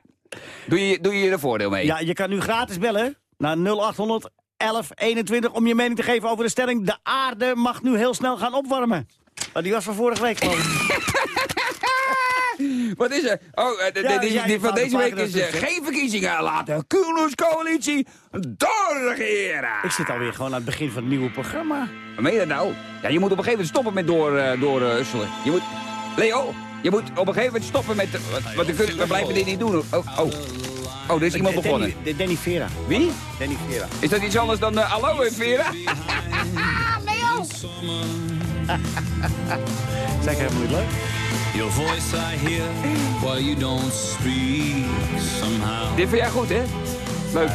doe je, doe je er voordeel mee. Ja, je kan nu gratis bellen naar 0800 1121 om je mening te geven over de stelling... de aarde mag nu heel snel gaan opwarmen. Maar die was van vorige week, geloof ik. Wat is er? Oh, eh, de- Ja, de- die- van deze week is eh, geen verkiezingen. Laat de Koenderscoalitie doorregeren. Ik zit alweer gewoon aan het begin van het nieuwe programma. Wat meen je dat nou? Ja, je moet op een gegeven moment stoppen met door, eh door husselen. Je moet... Leo, je moet op een gegeven moment stoppen met... Want we, blijven dit niet doen. Oh, oh. Oh, er is iemand begonnen. Danny, Vera. Wie? Danny Vera. Is dat iets anders dan uh, aloe vera? Zeg helemaal niet leuk. Your voice I hear while you don't speak somehow. Dit vind jij goed, hè? Leuk.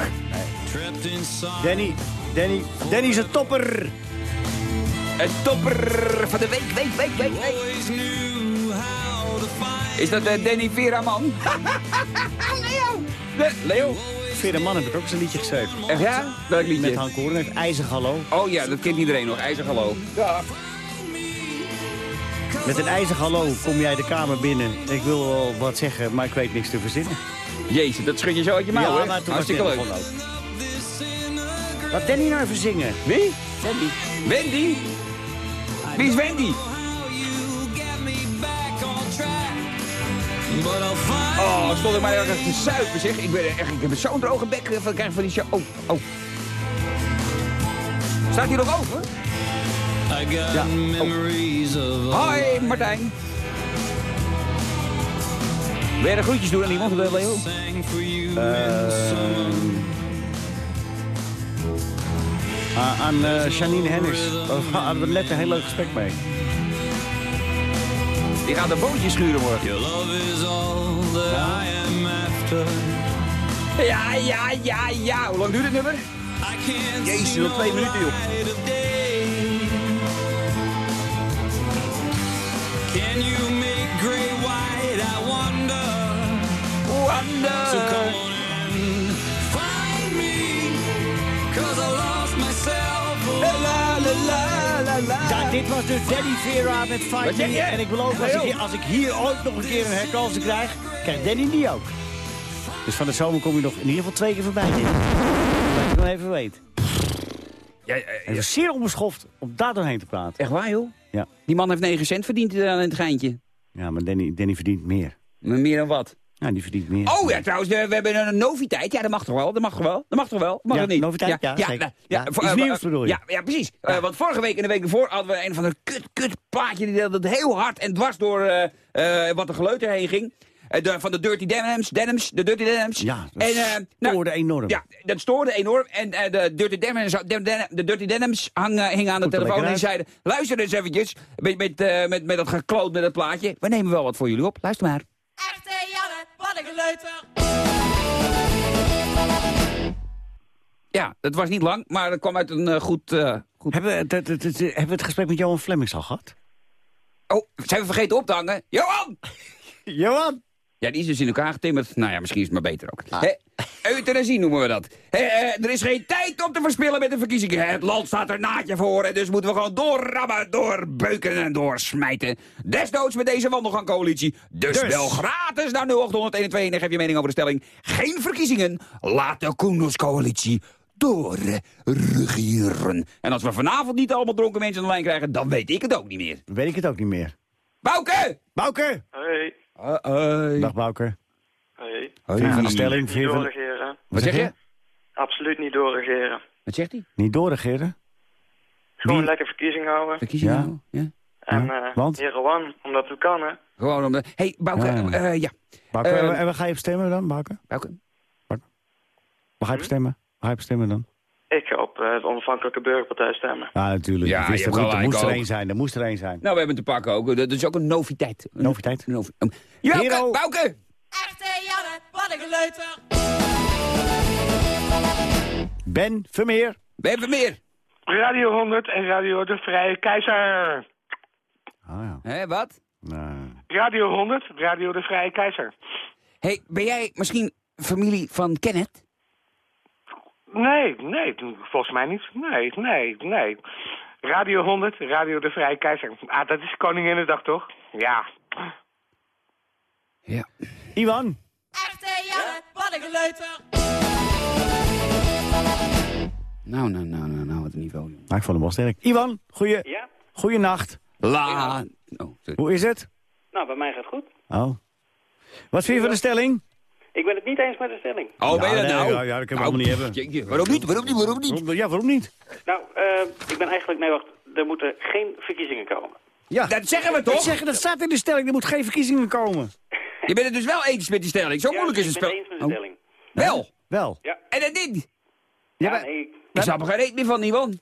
Danny, Danny, Danny is een topper. Een topper van de week, week, week, week, week. Is dat uh, Danny Vera man? Leo. De, Leo. Vera Mann heeft ook een liedje geschreven. Echt ja? Welk Met liedje? Han Koren heeft IJzig Hallo. Oh ja, dat kent iedereen nog. IJzer hallo. Ja. Met een IJzig Hallo kom jij de kamer binnen. Ik wil wel wat zeggen, maar ik weet niks te verzinnen. Jezus, dat schud je zo uit je mouw, hè? maar toen Hartstikke leuk. Laat Danny nou even zingen. Wie? Danny. Wendy? Wie is Wendy? Oh, stond ik maar ergens te suipen, zeg. Ik, ben echt, ik heb zo'n droge bek eh, van krijg van die show. Oh, oh. Staat hier nog open? Memories of Hoi, Martijn. Wil je de groetjes doen aan iemand, eh, Leo? Ah, aan eh, Janine Hennis. Daar hadden we net een heel leuk gesprek mee. Die gaat een bootje schuren morgen. Ja, ja, ja, ja. Hoe lang duurt het nummer? Jezus, nog twee minuten, joh. Can you make gray white? I wonder. Wonder. So come on and find me. Cause I lost myself. La, la, la, la, la. Ja, dit was dus Danny Vera met zeg Me. je? En ik beloof, als ik, hier, als ik hier ooit nog een keer een herkansen krijg, krijgt Danny die ook. Dus van de zomer kom je nog in ieder geval twee keer voorbij. Dit. Dat je nog even weet. Ja, ja, Het is zeer onbeschoft om daar doorheen te praten. Echt waar, joh? Ja. Die man heeft 9 cent verdiend eh, aan het geintje. Ja, maar Danny, Danny verdient meer. Maar meer dan wat? Ja, die verdient meer. Oh ja, trouwens, we hebben een noviteit. Ja, dat mag toch wel? Dat mag toch wel? Dat mag toch wel? Mag Ja, het niet? noviteit, ja, ja, Ja, voor- eh, nieuws eh, bedoel je? Ja, ja precies. Eh, want vorige week en de week ervoor hadden we een van de kut, kut plaatje die dat heel hard en dwars door wat de geluid erheen ging. Eh, de, van de Dirty Denims, Denims, de Dirty Denims. Ja, dat en, eh, nou, stoorde enorm. Ja, dat stoorde enorm. En eh, de, Dirty Denims, de, de, de Dirty Denims hang, hingen aan de telefoon en die zeiden... Luister eens eventjes, met, met, eh, met, met dat gekloot met dat plaatje. We nemen wel wat voor jullie op. Luister maar. Echte Janne, wat een geleuter. Ja, het was niet lang, maar het kwam uit een goed... eh, goed... Hebben, we, het- het- het- hebben we het gesprek met Johan Flemmings al gehad? Oh, zijn we vergeten op te hangen? Johan! Johan! Ja, die is dus in elkaar getimmerd. Nou ja, misschien is het maar beter ook. Ah. Hè, euthanasie noemen we dat. Hè, eh, er is geen tijd om te verspillen met de verkiezingen. Het land staat er naadje voor en dus moeten we gewoon doorrammen, doorbeuken en doorsmijten. Desnoods met deze wandelgangcoalitie. Dus, Dus. bel gratis naar 0821 en geef je mening over de stelling. Geen verkiezingen, laat de Koenderscoalitie doorregeren. En als we vanavond niet allemaal dronken mensen aan de lijn krijgen, dan weet ik het ook niet meer. Weet ik het ook niet meer. Bouke! Bouke! Hey, Dag Bouke. je van de stelling? Niet doorregeren. Wat zeg je? Absoluut niet doorregeren. Wat zegt hij? Niet doorregeren? Gewoon lekker verkiezingen houden. Verkiezingen? Ja. nou? ja. En Ja, eh want? hier gewoon, omdat we kan, hè. Gewoon om de... hey, Bouke, Ja, ja. ja. ja. Bouke, Eh, en waar- waar ga je op stemmen dan, Bouke? Bouke. Waar ga je op stemmen? Waar ga je op stemmen dan? Ik ga op eh, het onafhankelijke burgerpartij stemmen. Ja, natuurlijk. Ja, Ik wist je er moet- er moest er één zijn. Er moest er één zijn. Nou, we hebben te pakken ook. Dat is ook een noviteit. Een Noviteit? novi- um, Bouke. Bouke! Echte Janne, wat een geleuter. Ben Vermeer. We hebben meer. Radio 100 en Radio De Vrije Keizer. Ah ja. Hé, wat? Nee. Radio 100, Radio De Vrije Keizer. hey, ben jij misschien familie van Kenneth? Nee, nee, volgens mij niet. Nee, nee, nee. Radio 100, Radio De Vrije Keizer. Ah, dat is Koninginnedag, toch? Ja. Ja. Iwan. Echte Janne, wat een geleuter. Nou, nou, nou, nou, nou, wat een niveau. Nou, ik vond hem wel sterk. Iwan, goeie, Ja? goeienacht. La... Oh. Hoe is het? Nou, bij mij gaat het goed. Oh. Wat vind je van de stelling? Ik ben het niet eens met de stelling. Oh, ben je dat nee, nou? Ja, ja, dat kunnen we Nou, allemaal niet hebben. Waarom niet? Waarom niet? Waarom niet? Ja, waarom niet? Nou, eh, ik ben eigenlijk... Nee, wacht. Er moeten geen verkiezingen komen. Ja. Dat zeggen we Dat, toch? zeggen, dat staat in de stelling. Er moet geen verkiezingen komen. Je bent het dus wel eens met die stelling. Zo Ja, moeilijk is het ik ben spel. het eens met de Oh, stelling. Wel. Wel. En dat niet. Ja, maar- nee. Ik snap er geen reet meer van, Iwan.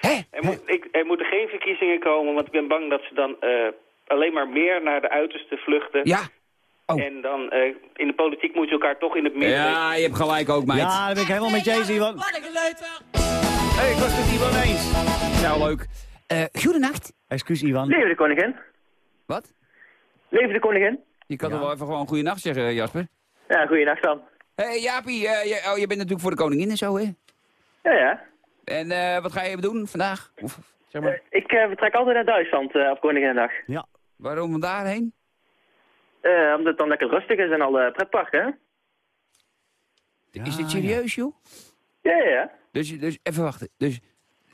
Hé? Er, moet, ik, er moeten geen verkiezingen komen, want ik ben bang dat ze dan eh, alleen maar meer naar de uiterste vluchten. Ja. Oh. En dan eh, in de politiek moet je elkaar toch in het midden... Ja, je hebt gelijk ook, meid. Ja, daar ben ik helemaal met je eens, Iwan. Wat een geleuter. Hey, ik was het met Iwan eens. Nou, leuk. Eh goedenacht. Excuus, Iwan. Leven de koningin. Wat? Leven de koningin. Je kan toch wel even gewoon goedenacht zeggen, Jasper? Ja, goeienacht dan. Hé, hey, Jaapie, eh, je, oh, je bent natuurlijk voor de koningin en zo, hè? Ja, ja. En eh, wat ga je even doen vandaag? Of, zeg maar, Ik uh, vertrek altijd naar Duitsland eh, op Koninginnedag. Ja. waarom daarheen? Eh, omdat het dan lekker rustig is en al pretparken, hè? Is dit serieus, joh? Ja, ja, ja. Dus, dus even wachten. Dus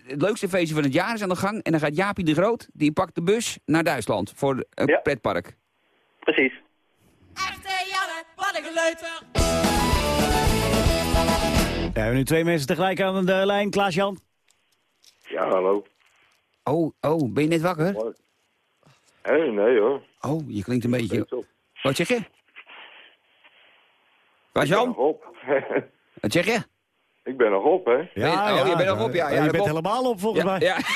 het leukste feestje van het jaar is aan de gang. En dan gaat Jaapie de Groot, die pakt de bus naar Duitsland voor een Ja. pretpark. Precies. Echte Janne, wat een geleuter. We hebben nu twee mensen tegelijk aan de lijn. Klaas-Jan. Ja, hallo. Oh, oh, ben je net wakker? Hé, nee hoor. Oh, je klinkt een beetje... Wat zeg je? Ik ben Klaas-Jan? nog op. Wat zeg je? ik ben nog op, hè? Ja, oh, je bent nog op, ja. Ja je bent helemaal op, volgens Ja, mij. ja.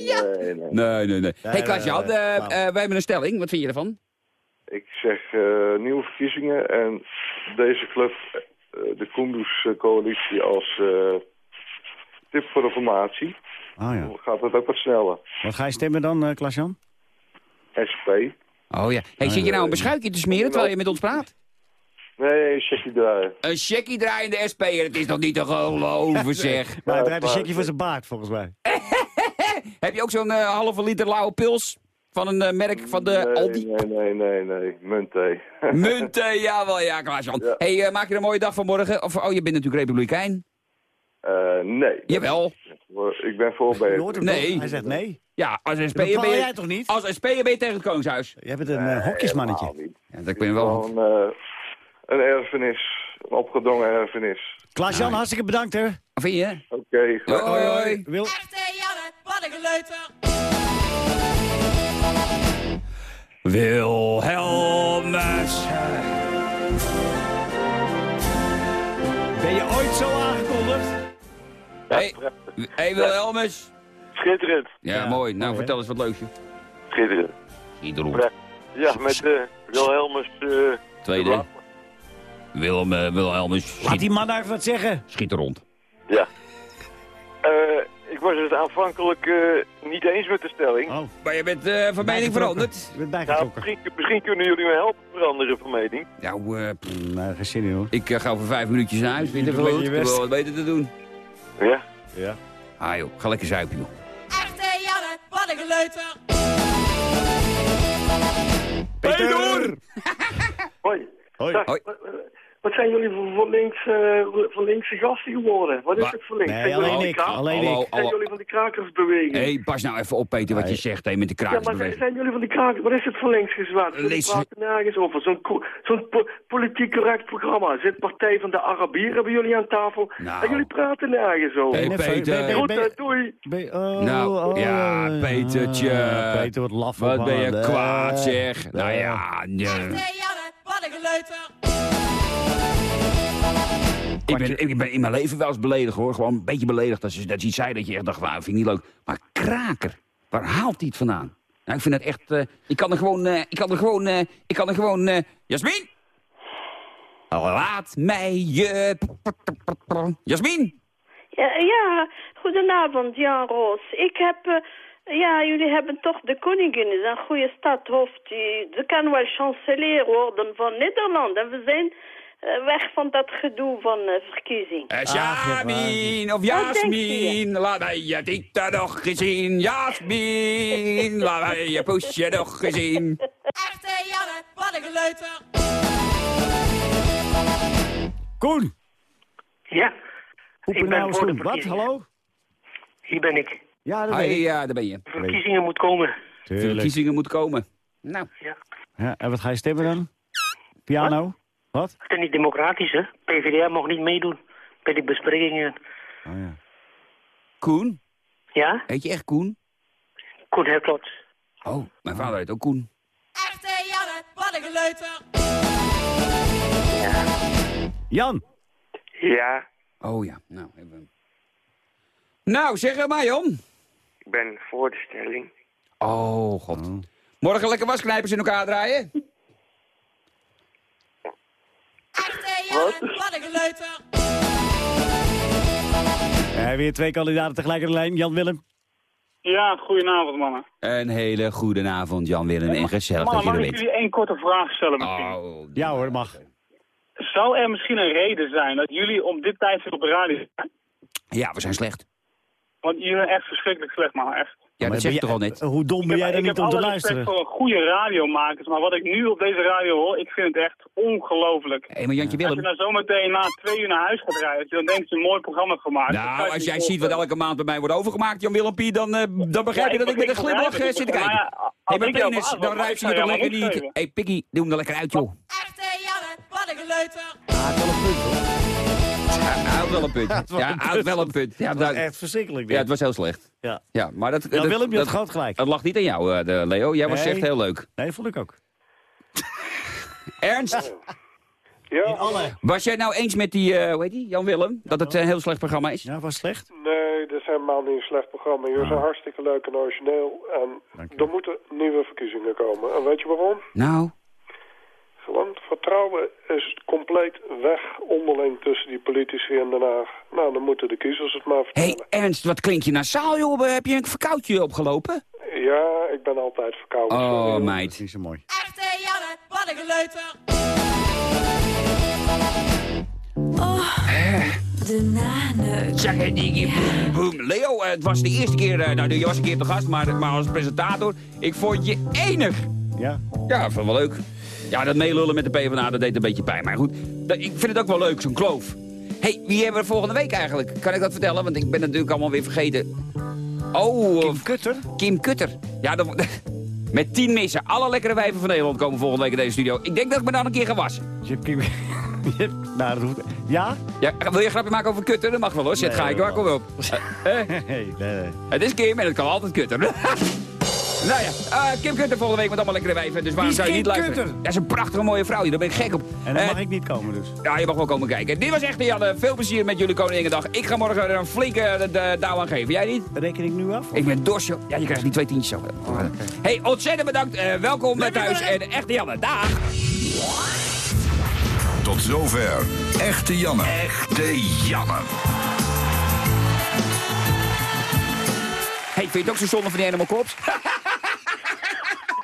Nee, nee. Nee, nee, nee. hey, Klaas-Jan, nee, wij hebben een stelling. Wat vind je ervan? Ik zeg eh, nieuwe verkiezingen en deze club, eh, de Kunduz-coalitie als eh, tip voor de formatie. Ah ja. Dan gaat het ook wat sneller. Wat ga je stemmen dan, eh Klaas-Jan? SP. Oh ja. Hey, zit je nou een beschuitje te smeren terwijl je met ons praat? Nee, checkie draaien. Een checkie draaiende SP'er, het is nog niet te geloven, zeg. Maar hij draait een checkje voor zijn baard, volgens mij. Heb je ook zo'n eh, halve liter lauwe pils van een eh, merk van de nee, Aldi? Nee, nee, nee, nee. Muntthee. Munten, jawel, ja, Klaas-Jan. Ja. hey, eh, maak je een mooie dag van morgen? Of, oh, je bent natuurlijk republikein. Eh, nee. Jawel. Ik ben voor Nee. Hij zegt nee. Ja, als SP'er Dat bepaal ben jij toch niet? Als SP'er ben je tegen het Koningshuis. Jij bent een eh, hokjesmannetje. Ja, dat ben je wel. Gewoon eh, een erfenis. Een opgedrongen erfenis. Klaas-Jan, hartstikke bedankt, hè. Vind je? Oké, graag Hoi, hoi. Wil... Echte Janne, wat een geleuter. Wilhelm Wilhelmus. Ben je ooit zo aangekondigd? Hey, hey Wilhelmus. Schitterend. Ja, mooi. Nou, vertel eens wat leuks. Schitterend. Schitterend. Ja, met uh, Wilhelmus... eh, Tweede. Willem, eh, Wilhelmus. Laat die man nou even wat zeggen. Schiet er rond. Ja. Eh, ik was het aanvankelijk eh, niet eens met de stelling. Oh. Maar je bent eh, van mening veranderd. Je bent Nou, misschien, misschien kunnen jullie me helpen veranderen van mening. Nou, eh, pff, Nee, geen zin in hoor. ik eh, ga over vijf minuutjes naar huis. Vind je wel wat beter te doen. Ja? Ja. Ah joh, ga lekker zuipen joh. Echte Janne, wat een geleuter. Peter! Hoi. Hoi. Hoi. Wat, zijn jullie voor, links, voor linkse gasten geworden? Wat is Wa- het voor links? Nee, zijn jullie alleen van ik. Alleen Hallo, ik. Zijn jullie van die krakersbeweging? Hé, hey, pas nou even op Peter wat je zegt hé, met de Ja, maar zijn, krakersbeweging. zijn jullie van die krakers? Wat is het voor links? Jullie Links- praten nergens over. Zo'n zo'n po- politiek correct programma. Zit Partij van de Arabieren bij jullie aan tafel? Nou. En jullie praten nergens over. Hey, Peter. ben- ben- Goed, ben- eh, doei. ben je- oh, Nou, oh, ja, Petertje. Peter, wat laf. Wat ben je kwaad zeg. Nou eh. ja, nee. Wat een geleuter. Ik, ben, ik ben in mijn leven wel eens beledigd hoor. Gewoon een beetje beledigd. Dat, ze, dat je iets zei dat je echt dacht, nou, vind ik niet leuk. Maar kraker, waar haalt hij het vandaan? Nou, ik vind het echt, eh, ik kan er gewoon, eh, ik kan er gewoon, eh, ik kan er gewoon, Jasmin! Laat mij je... Jasmin! Ja, ja, goedenavond, Jan Roos. Ik heb, ja, jullie hebben toch de koningin, is een goede stadhoofd. Die, ze kan wel chancelier worden van Nederland. En we zijn weg van dat gedoe van eh, verkiezing. Eh, ja, Jasmin, of Jasmin, laat mij je tieten nog eens zien. Jasmin, laat mij je poesje nog eens zien. Echte Janne, wat een geleuter. Koen, Ja, Ik ben nou eens Wat, hallo? hier ben ik. Ja, dat Hoi, weet ik. ja, daar ben je. De verkiezingen moet komen. Tuurlijk. verkiezingen moeten komen. Nou, Ja. Ja, en wat ga je stemmen dan? Piano? Wat? Het is niet democratisch, hè? PvdA mag niet meedoen bij die besprekingen. Oh ja. Koen? Ja? Heet je echt Koen? Koen Herklot. Oh, mijn vader heet ook Koen. Echte Janne, wat een geleuter. Jan, Ja, Oh ja, nou even. Nou, zeg het maar, Jon. ik ben voor de stelling. Oh, god. Morgen lekker wasknijpers in elkaar draaien? Wat een geleuter. eh, weer twee kandidaten tegelijk aan de lijn. Jan Willem. Ja, goedenavond mannen. Een hele goede avond, Jan-Willem. En gezellig dat je mag er ik ik bent. jullie één korte vraag stellen misschien? Oh, Ja hoor, mag. Zou er misschien een reden zijn dat jullie op dit tijdstip op de radio zijn? Ja, we zijn slecht. Want jullie zijn echt verschrikkelijk slecht, man. Echt. Ja, Maar dat zeg je toch al net? Hoe dom ben Ik jij heb- dan ik niet heb om te alle respect luisteren? voor een goede radiomakers, maar wat ik nu op deze radio hoor, ik vind het echt ongelooflijk. Hé, maar Jantje Als je Willem. nou zometeen na twee uur naar huis gaat rijden, dan denk je een mooi programma gemaakt. Dat Nou, als jij ziet wat elke maand bij mij wordt overgemaakt, Jan-Willempie, dan, eh, dan begrijp Ja, je dat ik met een ik glimlach eh, het. zit te kijken. ja, Hé, maar ik penis, dan ruikt ik ze je toch lekker niet. Hé, Piggy, doe hem er lekker uit, joh. Echte Janne, wat een geleuter. Ah, het is Hij houdt wel een punt. het was Ja, wel een punt. Ja, Dat was dat- echt verschrikkelijk. ja, het was heel slecht. Ja. Ja, maar dat... Ja, dat- Willem, je had dat- groot gelijk. Het lag niet aan jou, eh, de Leo. Jij was echt heel leuk. Nee, vond ik ook. Ernst, Ja, was jij nou eens met die, eh hoe heet die, Jan-Willem? Dat het een heel slecht programma is? Ja, was slecht? nee, dit is helemaal niet een slecht programma. Jullie zijn hartstikke leuk en origineel. En er moeten nieuwe verkiezingen komen. En weet je waarom? Nou, Gewoon, vertrouwen is compleet weg onderling tussen die politici in Den Haag. Nou, dan moeten de kiezers het maar hé vertellen. hey, Ernst, wat klinkt je nasaal, joh? Heb je een verkoudje opgelopen? Ja, ik ben altijd verkouden. sorry, Oh, hoor. Dat is meid. zo mooi. Echte Janne, wat een geleuter. De naneuk. Boem, boem. Leo, eh, het was de eerste keer, eh, nou, je was een keer te gast, maar, maar als presentator, ik vond je enig. Ja? Ja, ik vond het wel leuk. Ja, dat meelullen met de PvdA, dat deed een beetje pijn. Maar goed, ik vind het ook wel leuk, zo'n kloof. hey, wie hebben we volgende week eigenlijk? Kan ik dat vertellen? Want ik ben natuurlijk allemaal weer vergeten. Oh, Kim Kutter? Kim Kutter. Ja, dan, met tien missen. Alle lekkere wijven van Nederland komen volgende week in deze studio. Ik denk dat ik me dan een keer ga wassen. Je hebt Kim... je hebt- nou, dat hoeft... Ja? Ja, wil je een grapje maken over Kutter? Dat mag wel hoor. Zet Nee, ga ik hoor, kom op. Nee, nee, nee. het is Kim en het kan altijd Kutter. Nou ja, eh, Kim Kutter volgende week met allemaal lekkere wijven. Dus waarom zou je niet Kim luisteren? Kutter? Dat is een prachtige mooie vrouw. Daar ben ik gek op. En dan Eh, mag ik niet komen dus. Ja, je mag wel komen kijken. Dit was echt Janne. Veel plezier met jullie Koninginnedag. Ik ga morgen er een flinke eh, de, douw aan geven. Jij niet? Reken ik nu af? Ik ben dorsje. Ja, je krijgt die twee tientjes zo. Hey, ontzettend bedankt. Welkom bij thuis. En echte Janne. Dag. Tot zover. Echte Janne. Echte Janne. Hey, vind je het ook zo zonde van die Animal Corps?